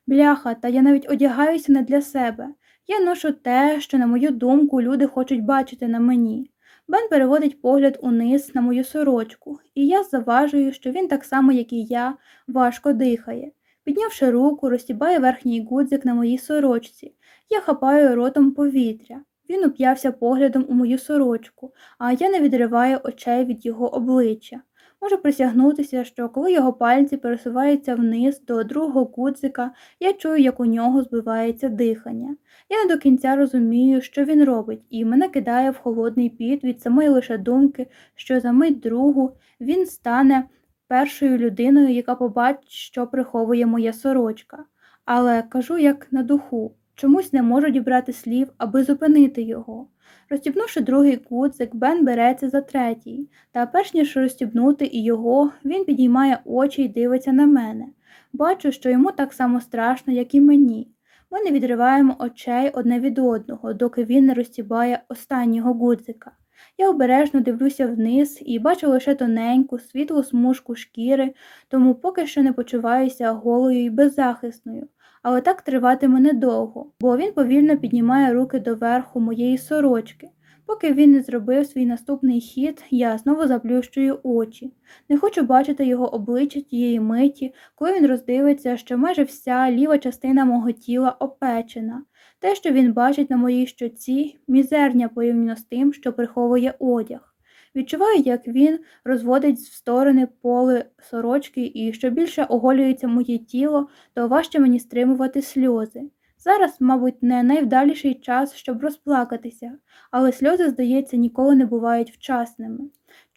Бляха, та я навіть одягаюся не для себе. Я ношу те, що, на мою думку, люди хочуть бачити на мені. Бен переводить погляд униз на мою сорочку, і я заважую, що він так само, як і я, важко дихає. Піднявши руку, розтібає верхній гудзик на моїй сорочці. Я хапаю ротом повітря. Він уп'явся поглядом у мою сорочку, а я не відриваю очей від його обличчя. Можу присягнутися, що коли його пальці пересуваються вниз до другого гудзика, я чую, як у нього збивається дихання. Я не до кінця розумію, що він робить, і мене кидає в холодний піт від самої лише думки, що за мить другу він стане першою людиною, яка побачить, що приховує моя сорочка. Але кажу, як на духу, чомусь не можу дібрати слів, аби зупинити його. Розстібнувши другий куцик, Бен береться за третій, та перш ніж розстібнути і його, він підіймає очі і дивиться на мене. Бачу, що йому так само страшно, як і мені. Ми не відриваємо очей одне від одного, доки він не розстібає останнього гудзика. Я обережно дивлюся вниз і бачу лише тоненьку, світлу смужку шкіри, тому поки що не почуваюся голою і беззахисною. Але так триватиме недовго, бо він повільно піднімає руки до верху моєї сорочки. Поки він не зробив свій наступний хід, я знову заплющую очі. Не хочу бачити його обличчя тієї миті, коли він роздивиться, що майже вся ліва частина мого тіла опечена. Те, що він бачить на моїй щоці, мізерня порівняно з тим, що приховує одяг. Відчуваю, як він розводить в сторони поли сорочки і що більше оголюється моє тіло, то важче мені стримувати сльози. Зараз, мабуть, не найвдаліший час, щоб розплакатися, але сльози, здається, ніколи не бувають вчасними.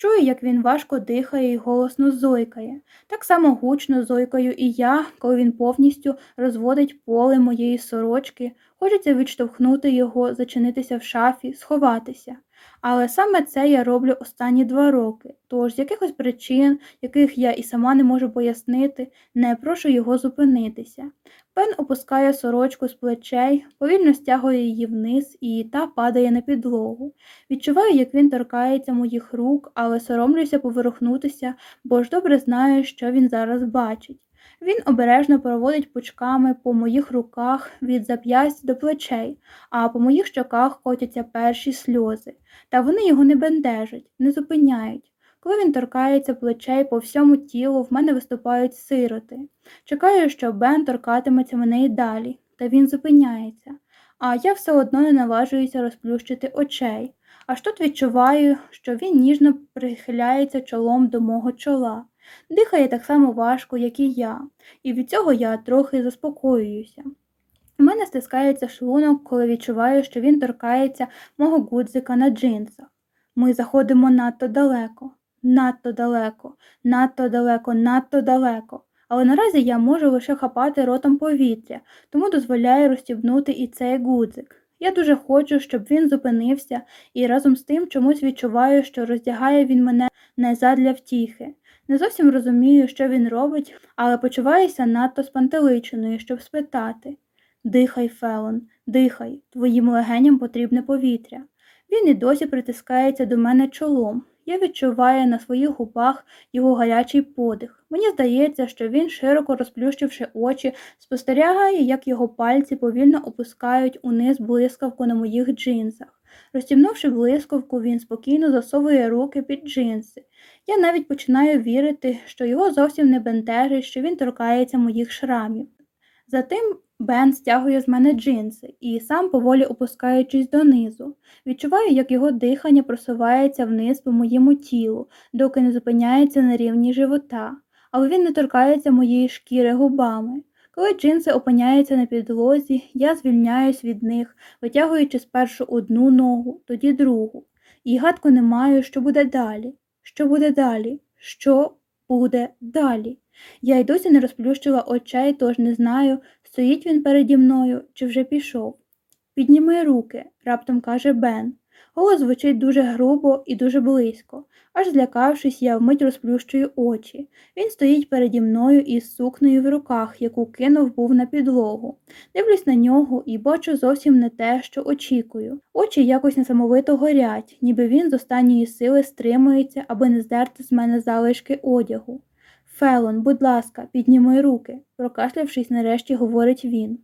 Чую, як він важко дихає і голосно зойкає. Так само гучно зойкаю і я, коли він повністю розводить поле моєї сорочки, хочеться відштовхнути його, зачинитися в шафі, сховатися. Але саме це я роблю останні два роки, тож з якихось причин, яких я і сама не можу пояснити, не прошу його зупинитися. Пен опускає сорочку з плечей, повільно стягує її вниз, і та падає на підлогу. Відчуваю, як він торкається моїх рук, але соромлюся поворухнутися, бо ж добре знаю, що він зараз бачить. Він обережно проводить пучками по моїх руках від зап'ясть до плечей, а по моїх щоках котяться перші сльози. Та вони його не бентежать, не зупиняють. Коли він торкається плечей по всьому тілу, в мене виступають сироти. Чекаю, що Бен торкатиметься мене і далі, та він зупиняється, а я все одно не наважуюся розплющити очей. Аж тут відчуваю, що він ніжно прихиляється чолом до мого чола. Дихає так само важко, як і я, і від цього я трохи заспокоююся. У мене стискається шлунок, коли відчуваю, що він торкається мого гудзика на джинсах. Ми заходимо надто далеко, надто далеко, надто далеко, надто далеко. Але наразі я можу лише хапати ротом повітря, тому дозволяю розстібнути і цей гудзик. Я дуже хочу, щоб він зупинився, і разом з тим чомусь відчуваю, що роздягає він мене не задля втіхи. Не зовсім розумію, що він робить, але почуваюся надто спантеличеною, щоб спитати Дихай, Фелон, дихай, твоїм легеням потрібне повітря. Він і досі притискається до мене чолом. Я відчуваю на своїх губах його гарячий подих. Мені здається, що він, широко розплющивши очі, спостерігає, як його пальці повільно опускають униз блискавку на моїх джинсах. Розтімнувши блискавку, він спокійно засовує руки під джинси. Я навіть починаю вірити, що його зовсім не бентежить, що він торкається моїх шрамів. Затим Бен стягує з мене джинси і сам поволі опускаючись донизу. Відчуваю, як його дихання просувається вниз по моєму тілу, доки не зупиняється на рівні живота, але він не торкається моєї шкіри губами. Коли джинси опиняються на підлозі, я звільняюсь від них, витягуючи спершу одну ногу, тоді другу. І гадку не маю, що буде далі. Що буде далі? Що буде далі? Я й досі не розплющила очей, тож не знаю, стоїть він переді мною чи вже пішов. Підніми руки, раптом каже Бен. Голос звучить дуже грубо і дуже близько. Аж злякавшись, я вмить розплющую очі. Він стоїть переді мною із сукнею в руках, яку кинув був на підлогу. Дивлюсь на нього і бачу зовсім не те, що очікую. Очі якось несамовито горять, ніби він з останньої сили стримується, аби не здерти з мене залишки одягу. Фелон, будь ласка, підніми руки, прокашлявшись, нарешті говорить він.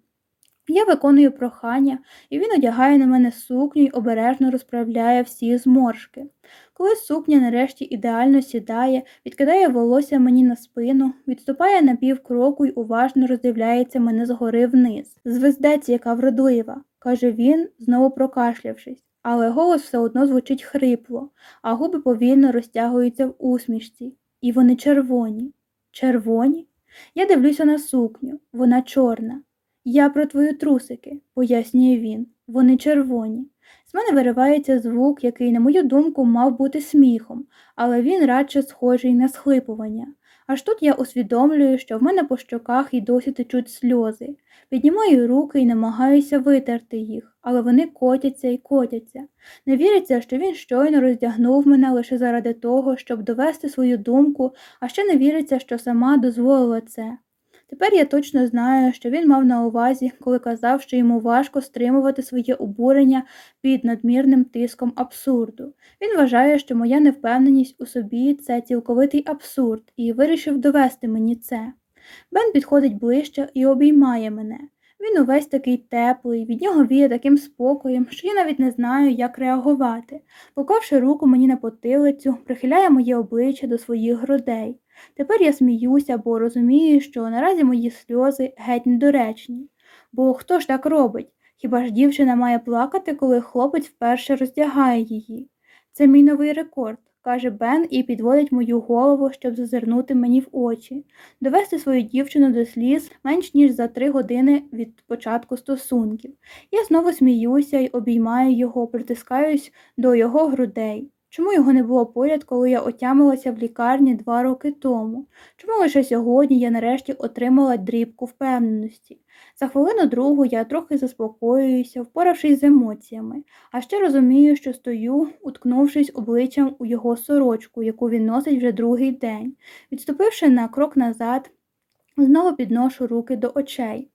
Я виконую прохання, і він одягає на мене сукню й обережно розправляє всі зморшки. Коли сукня нарешті ідеально сідає, відкидає волосся мені на спину, відступає на півкроку й уважно роздивляється мене згори вниз. Звездець, яка вродлива, каже він, знову прокашлявшись, але голос все одно звучить хрипло, а губи повільно розтягуються в усмішці. І вони червоні. Червоні? Я дивлюся на сукню, вона чорна. Я про твої трусики, пояснює він. Вони червоні. З мене виривається звук, який, на мою думку, мав бути сміхом, але він радше схожий на схлипування. Аж тут я усвідомлюю, що в мене по щоках і досі течуть сльози. Піднімаю руки і намагаюся витерти їх, але вони котяться і котяться. Не віриться, що він щойно роздягнув мене лише заради того, щоб довести свою думку, а ще не віриться, що сама дозволила це. Тепер я точно знаю, що він мав на увазі, коли казав, що йому важко стримувати своє обурення під надмірним тиском абсурду. Він вважає, що моя невпевненість у собі це цілковитий абсурд, і вирішив довести мені це. Бен підходить ближче і обіймає мене. Він увесь такий теплий, від нього віє таким спокоєм, що я навіть не знаю, як реагувати. Поклавши руку мені на потилицю, прихиляє моє обличчя до своїх грудей. Тепер я сміюся, бо розумію, що наразі мої сльози геть недоречні. Бо хто ж так робить? Хіба ж дівчина має плакати, коли хлопець вперше роздягає її? Це мій новий рекорд, каже Бен і підводить мою голову, щоб зазирнути мені в очі, довести свою дівчину до сліз менш ніж за три години від початку стосунків. Я знову сміюся і обіймаю його, притискаюсь до його грудей. Чому його не було поряд, коли я отямилася в лікарні два роки тому? Чому лише сьогодні я нарешті отримала дрібку впевненості? За хвилину другу я трохи заспокоююся, впоравшись з емоціями, а ще розумію, що стою, уткнувшись обличчям у його сорочку, яку він носить вже другий день. Відступивши на крок назад, знову підношу руки до очей.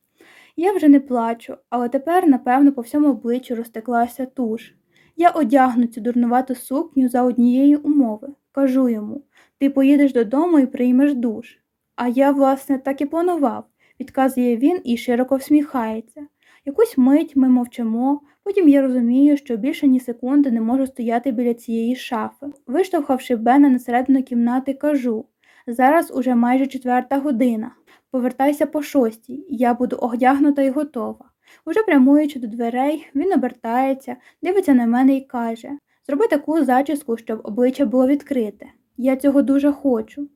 Я вже не плачу, але тепер, напевно, по всьому обличчю розтеклася туш. Я одягну цю дурнувату сукню за однієї умови. Кажу йому ти поїдеш додому і приймеш душ. А я, власне, так і планував, відказує він і широко всміхається. Якусь мить ми мовчимо, потім я розумію, що більше ні секунди не можу стояти біля цієї шафи. Виштовхавши Бена на середину кімнати, кажу зараз уже майже четверта година. Повертайся по шостій, я буду одягнута і готова. Уже прямуючи до дверей, він обертається, дивиться на мене і каже Зроби таку зачіску, щоб обличчя було відкрите. Я цього дуже хочу.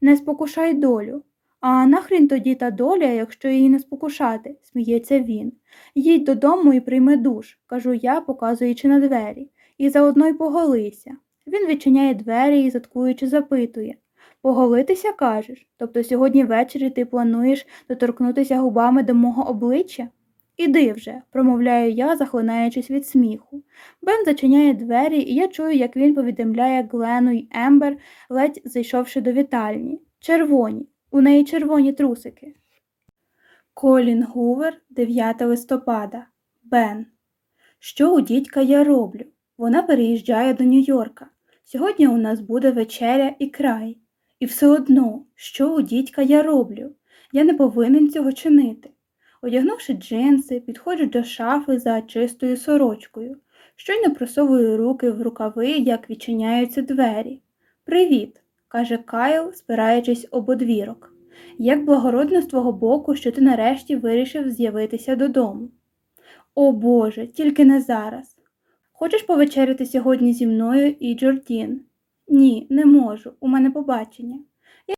Не спокушай долю. А нахрін тоді та доля, якщо її не спокушати, сміється він. Їдь додому і прийми душ, кажу я, показуючи на двері, і заодно й поголися. Він відчиняє двері і, заткуючи, запитує Поголитися кажеш? Тобто сьогодні ввечері ти плануєш доторкнутися губами до мого обличчя? Іди вже, промовляю я, захлинаючись від сміху. Бен зачиняє двері, і я чую, як він повідомляє Глену й Ембер, ледь зайшовши до вітальні. Червоні, у неї червоні трусики. Колін Гувер, 9 листопада. Бен. Що у дідька я роблю? Вона переїжджає до Нью-Йорка. Сьогодні у нас буде вечеря і край. І все одно, що у дідька я роблю? Я не повинен цього чинити. Одягнувши джинси, підходжу до шафи за чистою сорочкою. Щойно просовую руки в рукави, як відчиняються двері. Привіт, каже Кайл, спираючись об одвірок. Як благородно з твого боку, що ти нарешті вирішив з'явитися додому. О Боже, тільки не зараз. Хочеш повечеряти сьогодні зі мною і Джордін? Ні, не можу, у мене побачення.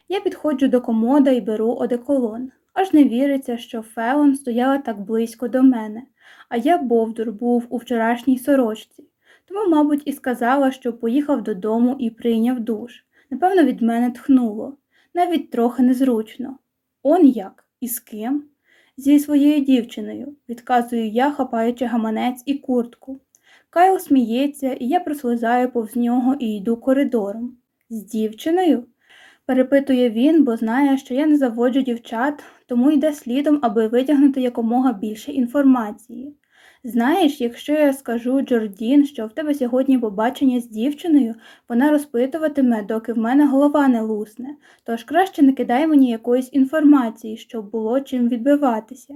Я- підходжу до комода і беру одеколон. Аж не віриться, що Фелон стояла так близько до мене, а я Бовдур був у вчорашній сорочці. Тому, мабуть, і сказала, що поїхав додому і прийняв душ. Напевно, від мене тхнуло, навіть трохи незручно. Он як? І з ким? Зі своєю дівчиною, відказую я, хапаючи гаманець і куртку. Кайл сміється, і я прослизаю повз нього і йду коридором. З дівчиною? Перепитує він, бо знає, що я не заводжу дівчат, тому йде слідом, аби витягнути якомога більше інформації. Знаєш, якщо я скажу Джордін, що в тебе сьогодні побачення з дівчиною, вона розпитуватиме, доки в мене голова не лусне, тож краще не кидай мені якоїсь інформації, щоб було чим відбиватися.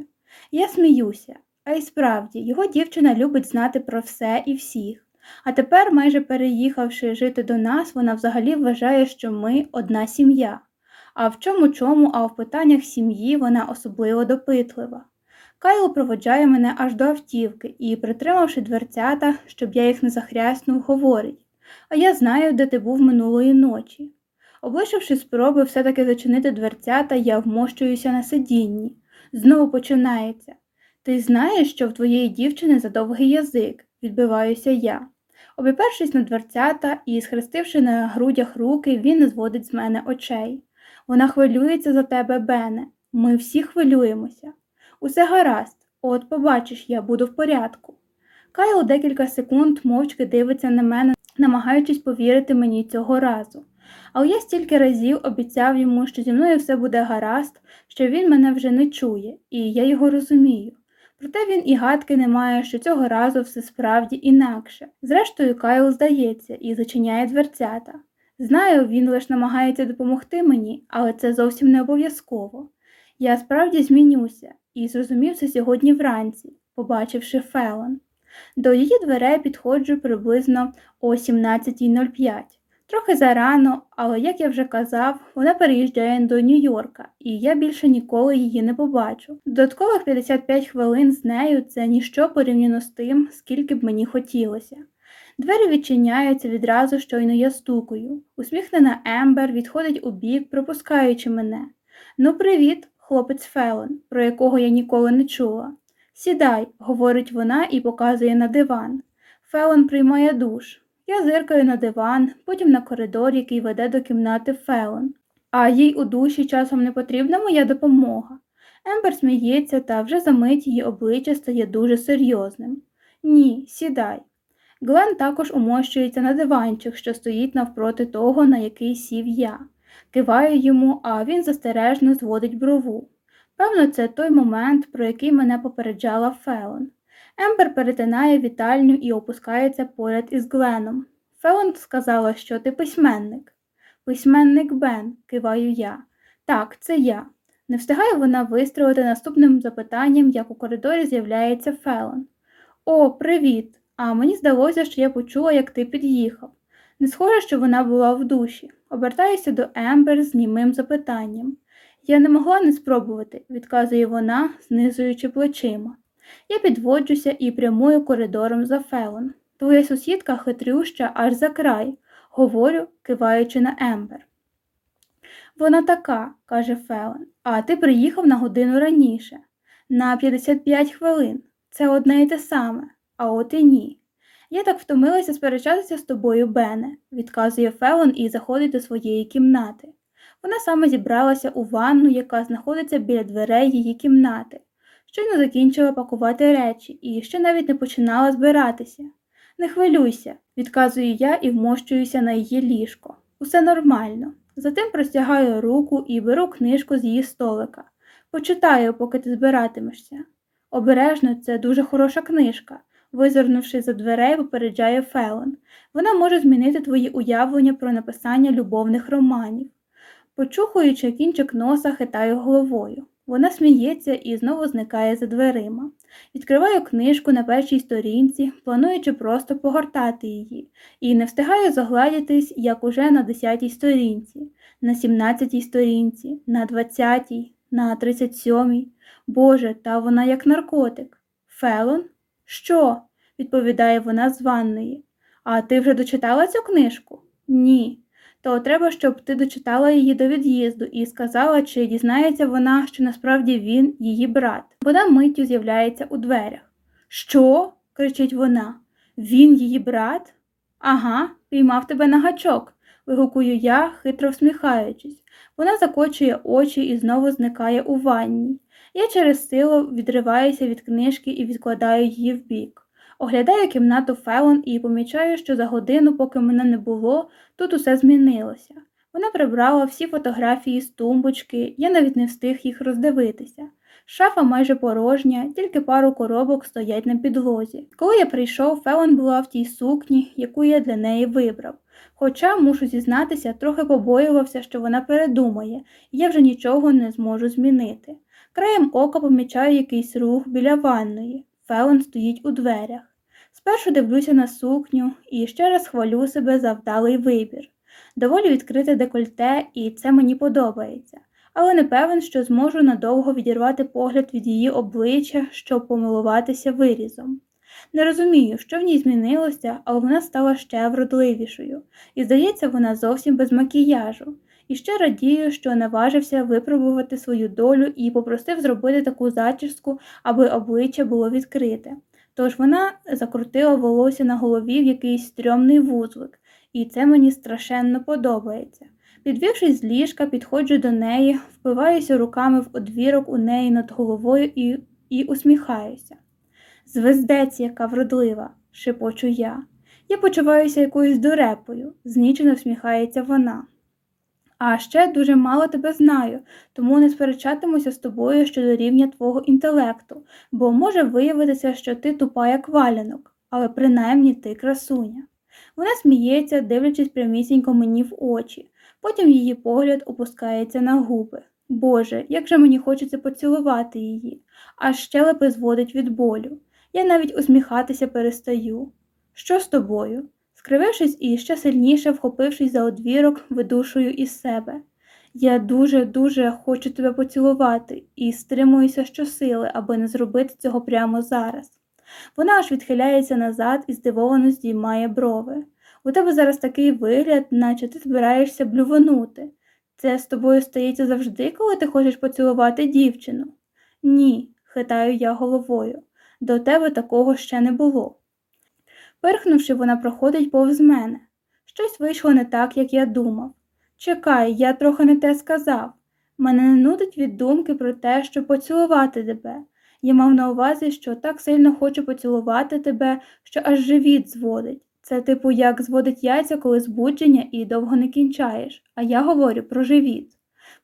Я сміюся, а й справді, його дівчина любить знати про все і всіх. А тепер, майже переїхавши жити до нас, вона взагалі вважає, що ми одна сім'я. А в чому чому, а в питаннях сім'ї вона особливо допитлива. Кайл проводжає мене аж до автівки і, притримавши дверцята, щоб я їх не захряснув, говорить А я знаю, де ти був минулої ночі. Облишивши спроби все-таки зачинити дверцята, я вмощуюся на сидінні. Знову починається. Ти знаєш, що в твоєї дівчини задовгий язик, відбиваюся я. Обіпершись на дверцята і схрестивши на грудях руки, він не зводить з мене очей. Вона хвилюється за тебе, Бене. Ми всі хвилюємося. Усе гаразд, от побачиш, я буду в порядку. Кайл декілька секунд мовчки дивиться на мене, намагаючись повірити мені цього разу. Але я стільки разів обіцяв йому, що зі мною все буде гаразд, що він мене вже не чує, і я його розумію. Проте він і гадки не має, що цього разу все справді інакше. Зрештою, Кайл здається і зачиняє дверцята. Знаю, він лише намагається допомогти мені, але це зовсім не обов'язково. Я справді змінюся і зрозумів це сьогодні вранці, побачивши Фелон. До її дверей підходжу приблизно о 17.05. Трохи зарано, але, як я вже казав, вона переїжджає до Нью-Йорка, і я більше ніколи її не побачу. Додаткових 55 хвилин з нею це ніщо порівняно з тим, скільки б мені хотілося. Двері відчиняються відразу, щойно я стукаю. Усміхнена Ембер відходить у бік, пропускаючи мене. Ну, привіт, хлопець Фелон, про якого я ніколи не чула. Сідай, говорить вона і показує на диван. Фелон приймає душ. Я зиркаю на диван, потім на коридор, який веде до кімнати Фелон. А їй у душі часом не потрібна моя допомога. Ембер сміється, та вже за мить її обличчя стає дуже серйозним. Ні, сідай. Глен також умощується на диванчик, що стоїть навпроти того, на який сів я. Киваю йому, а він застережно зводить брову. Певно, це той момент, про який мене попереджала Фелон. Ембер перетинає вітальню і опускається поряд із Гленом. Фелон сказала, що ти письменник. Письменник Бен, киваю я. Так, це я. Не встигає вона вистрілити наступним запитанням, як у коридорі з'являється Фелон. О, привіт! А мені здалося, що я почула, як ти під'їхав. Не схоже, що вона була в душі. Обертаюся до Ембер з німим запитанням. Я не могла не спробувати, відказує вона, знизуючи плечима. Я підводжуся і прямую коридором за Фелон. Твоя сусідка хитрюща аж за край, говорю, киваючи на Ембер. Вона така, каже Фелон, а ти приїхав на годину раніше. На 55 хвилин. Це одне й те саме, а от і ні. Я так втомилася сперечатися з тобою, Бене, відказує Фелон і заходить до своєї кімнати. Вона саме зібралася у ванну, яка знаходиться біля дверей її кімнати. Щойно закінчила пакувати речі і ще навіть не починала збиратися. Не хвилюйся, відказую я і вмощуюся на її ліжко. Усе нормально. Затим простягаю руку і беру книжку з її столика. Почитаю, поки ти збиратимешся. Обережно, це дуже хороша книжка. визирнувши за дверей, попереджає Фелон. Вона може змінити твої уявлення про написання любовних романів. Почухуючи кінчик носа, хитаю головою. Вона сміється і знову зникає за дверима. Відкриваю книжку на першій сторінці, плануючи просто погортати її, і не встигаю загладітись, як уже на десятій сторінці, на сімнадцятій сторінці, на двадцятій, на тридцять сьомій. Боже, та вона як наркотик. Фелон? Що? відповідає вона з ванної. А ти вже дочитала цю книжку? Ні. То треба, щоб ти дочитала її до від'їзду і сказала, чи дізнається вона, що насправді він її брат. Вона миттю з'являється у дверях. Що? кричить вона. Він її брат? Ага, піймав тебе на гачок, вигукую я, хитро всміхаючись. Вона закочує очі і знову зникає у ванні. Я через силу відриваюся від книжки і відкладаю її вбік. Оглядаю кімнату Фелон і помічаю, що за годину, поки мене не було, тут усе змінилося. Вона прибрала всі фотографії з тумбочки, я навіть не встиг їх роздивитися. Шафа майже порожня, тільки пару коробок стоять на підлозі. Коли я прийшов, Фелон була в тій сукні, яку я для неї вибрав. Хоча, мушу зізнатися, трохи побоювався, що вона передумає, і я вже нічого не зможу змінити. Краєм ока помічаю якийсь рух біля ванної. Фелон стоїть у дверях. Спершу дивлюся на сукню і ще раз хвалю себе за вдалий вибір. Доволі відкрите декольте, і це мені подобається, але не певен, що зможу надовго відірвати погляд від її обличчя, щоб помилуватися вирізом. Не розумію, що в ній змінилося, але вона стала ще вродливішою, і здається, вона зовсім без макіяжу. І ще радію, що наважився випробувати свою долю і попросив зробити таку зачіску, аби обличчя було відкрите. Тож вона закрутила волосся на голові в якийсь стрьомний вузлик, і це мені страшенно подобається. Підвівшись з ліжка, підходжу до неї, впиваюся руками в одвірок у неї над головою і, і усміхаюся. Звездець, яка вродлива, шепочу я. Я почуваюся якоюсь дурепою, знічено всміхається вона. А ще дуже мало тебе знаю, тому не сперечатимуся з тобою щодо рівня твого інтелекту, бо може виявитися, що ти тупа як валянок, але принаймні ти красуня. Вона сміється, дивлячись прямісінько мені в очі, потім її погляд опускається на губи. Боже, як же мені хочеться поцілувати її, аж щелепи зводить від болю. Я навіть усміхатися перестаю. Що з тобою? Скривившись і ще сильніше вхопившись за одвірок, видушую із себе. Я дуже-дуже хочу тебе поцілувати і стримуюся щосили, аби не зробити цього прямо зараз. Вона аж відхиляється назад і здивовано здіймає брови. У тебе зараз такий вигляд, наче ти збираєшся блюванути. Це з тобою стається завжди, коли ти хочеш поцілувати дівчину? Ні, хитаю я головою. До тебе такого ще не було. Пирхнувши, вона проходить повз мене. Щось вийшло не так, як я думав. Чекай, я трохи не те сказав. Мене не нудить від думки про те, щоб поцілувати тебе. Я мав на увазі, що так сильно хочу поцілувати тебе, що аж живіт зводить. Це, типу, як зводить яйця, коли збудження і довго не кінчаєш, а я говорю про живіт.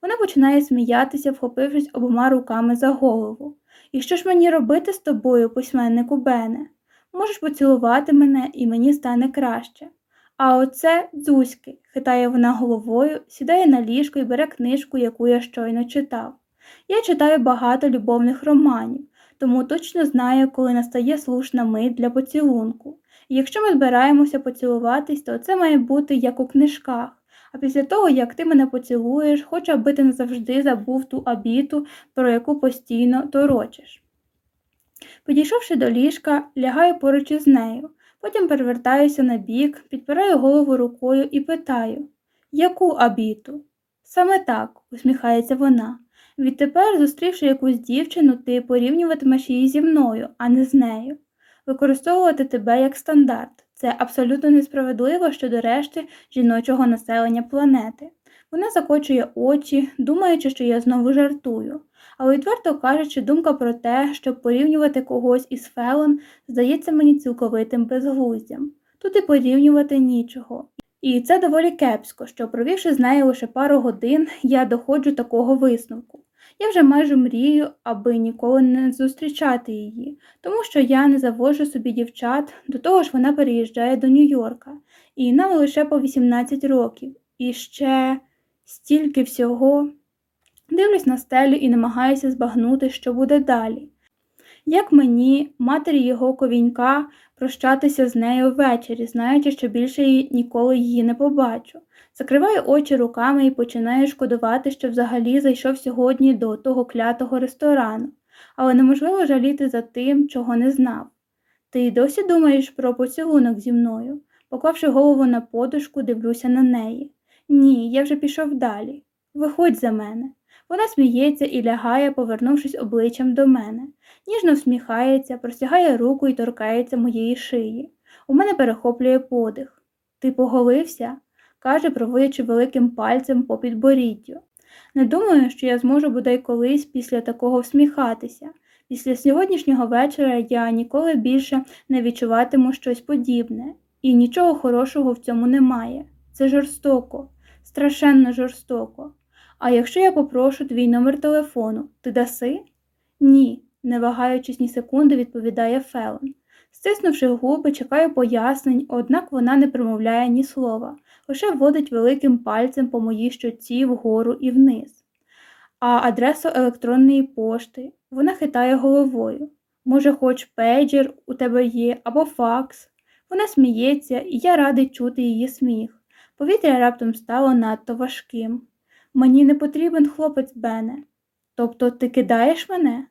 Вона починає сміятися, вхопившись обома руками за голову. І що ж мені робити з тобою, письменнику Бене? Можеш поцілувати мене, і мені стане краще. А оце дзузьки, хитає вона головою, сідає на ліжко і бере книжку, яку я щойно читав. Я читаю багато любовних романів, тому точно знаю, коли настає слушна мить для поцілунку. І якщо ми збираємося поцілуватись, то це має бути як у книжках. А після того, як ти мене поцілуєш, хочу, аби ти назавжди забув ту абіту, про яку постійно торочиш. Підійшовши до ліжка, лягаю поруч із нею, потім перевертаюся на бік, підпираю голову рукою і питаю Яку абіту? Саме так, усміхається вона. Відтепер, зустрівши якусь дівчину, ти порівнюватимеш її зі мною, а не з нею. Використовувати тебе як стандарт. Це абсолютно несправедливо щодо решти жіночого населення планети. Вона закочує очі, думаючи, що я знову жартую. Але відверто кажучи, думка про те, щоб порівнювати когось із Фелон, здається мені цілковитим безглуздям. Тут і порівнювати нічого. І це доволі кепсько, що провівши з нею лише пару годин, я доходжу такого висновку. Я вже майже мрію, аби ніколи не зустрічати її, тому що я не заводжу собі дівчат, до того ж вона переїжджає до Нью-Йорка, і нам лише по 18 років, і ще стільки всього. Дивлюсь на стелю і намагаюся збагнути, що буде далі. Як мені, матері його ковінька, прощатися з нею ввечері, знаючи, що більше її- ніколи її не побачу. Закриваю очі руками і починаю шкодувати, що взагалі зайшов сьогодні до того клятого ресторану, але неможливо жаліти за тим, чого не знав. Ти й досі думаєш про поцілунок зі мною? Поклавши голову на подушку, дивлюся на неї. Ні, я вже пішов далі. Виходь за мене. Вона сміється і лягає, повернувшись обличчям до мене. Ніжно всміхається, простягає руку і торкається моєї шиї. У мене перехоплює подих. Ти поголився? каже, проводячи великим пальцем по підборіддю. Не думаю, що я зможу бодай колись після такого всміхатися. Після сьогоднішнього вечора я ніколи більше не відчуватиму щось подібне, і нічого хорошого в цьому немає. Це жорстоко, страшенно жорстоко. А якщо я попрошу твій номер телефону, ти даси? Ні, не вагаючись ні секунди, відповідає Фелон. Стиснувши губи, чекаю пояснень, однак вона не промовляє ні слова, лише водить великим пальцем по моїй щоці вгору і вниз. А адресу електронної пошти вона хитає головою. Може, хоч пейджер у тебе є або факс. Вона сміється, і я радий чути її сміх. Повітря раптом стало надто важким. Мені не потрібен хлопець Бене. Тобто ти кидаєш мене?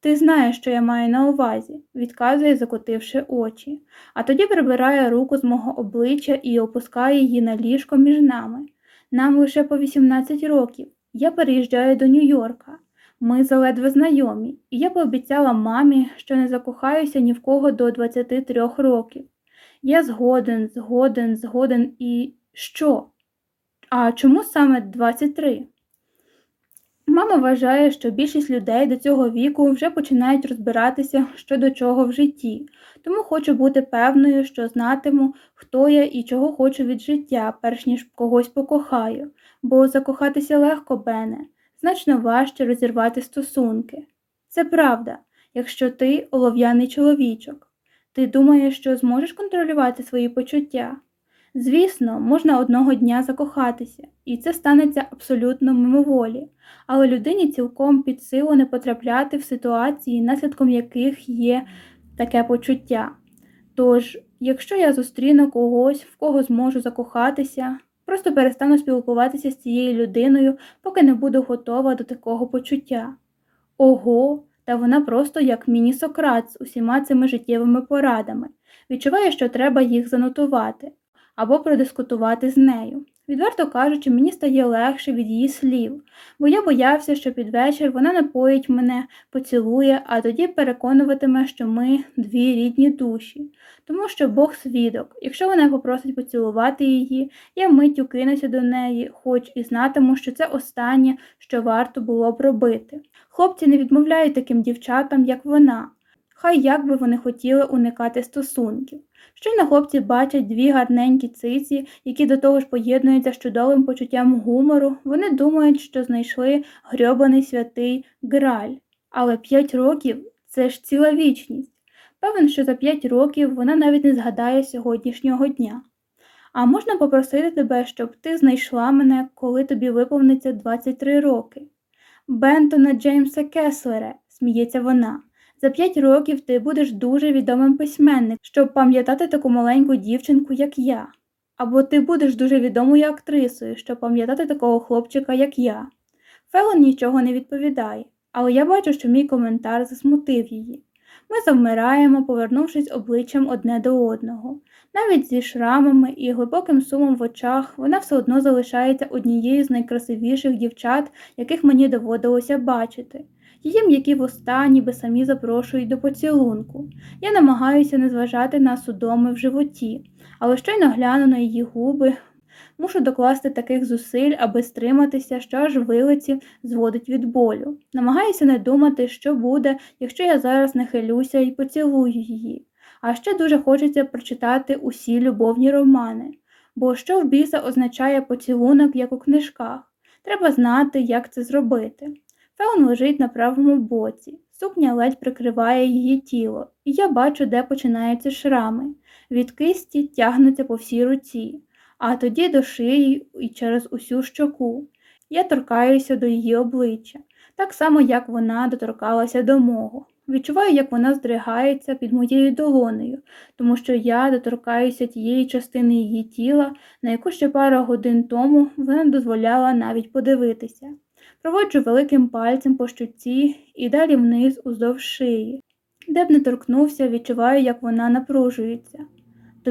Ти знаєш, що я маю на увазі, відказує, закотивши очі, а тоді прибирає руку з мого обличчя і опускає її на ліжко між нами. Нам лише по 18 років. Я переїжджаю до Нью-Йорка. Ми заледве знайомі, і я пообіцяла мамі, що не закохаюся ні в кого до 23 років. Я згоден, згоден, згоден і що? А чому саме 23? Мама вважає, що більшість людей до цього віку вже починають розбиратися що до чого в житті, тому хочу бути певною, що знатиму, хто я і чого хочу від життя, перш ніж когось покохаю, бо закохатися легко Бене, значно важче розірвати стосунки. Це правда, якщо ти олов'яний чоловічок. Ти думаєш, що зможеш контролювати свої почуття? Звісно, можна одного дня закохатися, і це станеться абсолютно мимоволі, але людині цілком під силу не потрапляти в ситуації, наслідком яких є таке почуття. Тож, якщо я зустріну когось, в кого зможу закохатися, просто перестану спілкуватися з цією людиною, поки не буду готова до такого почуття. Ого, та вона просто як міні-Сократ з усіма цими життєвими порадами, відчуває, що треба їх занотувати або продискутувати з нею. Відверто кажучи, мені стає легше від її слів, бо я боявся, що під вечір вона напоїть мене, поцілує, а тоді переконуватиме, що ми дві рідні душі. Тому що Бог свідок, якщо вона попросить поцілувати її, я миттю кинуся до неї, хоч і знатиму, що це останнє, що варто було б робити. Хлопці не відмовляють таким дівчатам, як вона. Хай як би вони хотіли уникати стосунків. Щойно хлопці бачать дві гарненькі циці, які до того ж поєднуються з чудовим почуттям гумору, вони думають, що знайшли грьобаний святий Граль. Але п'ять років це ж ціла вічність. Певен, що за п'ять років вона навіть не згадає сьогоднішнього дня. А можна попросити тебе, щоб ти знайшла мене, коли тобі виповниться 23 роки. Бентона Джеймса Кеслере, сміється вона. За п'ять років ти будеш дуже відомим письменником, щоб пам'ятати таку маленьку дівчинку, як я. Або ти будеш дуже відомою актрисою, щоб пам'ятати такого хлопчика, як я. Фелон нічого не відповідає, але я бачу, що мій коментар засмутив її. Ми завмираємо, повернувшись обличчям одне до одного. Навіть зі шрамами і глибоким сумом в очах вона все одно залишається однією з найкрасивіших дівчат, яких мені доводилося бачити. Її м'які вуста ніби самі запрошують до поцілунку. Я намагаюся не зважати на судоми в животі, але щойно гляну на її губи, мушу докласти таких зусиль, аби стриматися, що аж вилиці зводить від болю. Намагаюся не думати, що буде, якщо я зараз нахилюся і поцілую її. А ще дуже хочеться прочитати усі любовні романи, бо що в біса означає поцілунок, як у книжках. Треба знати, як це зробити. Феон лежить на правому боці, сукня ледь прикриває її тіло, і я бачу, де починаються шрами. Від кисті тягнуться по всій руці, а тоді до шиї і через усю щоку. Я торкаюся до її обличчя, так само, як вона доторкалася до мого. Відчуваю, як вона здригається під моєю долонею, тому що я доторкаюся тієї частини її тіла, на яку ще пару годин тому вона дозволяла навіть подивитися. Проводжу великим пальцем по щуці і далі вниз уздовж шиї. Де б не торкнувся, відчуваю, як вона напружується.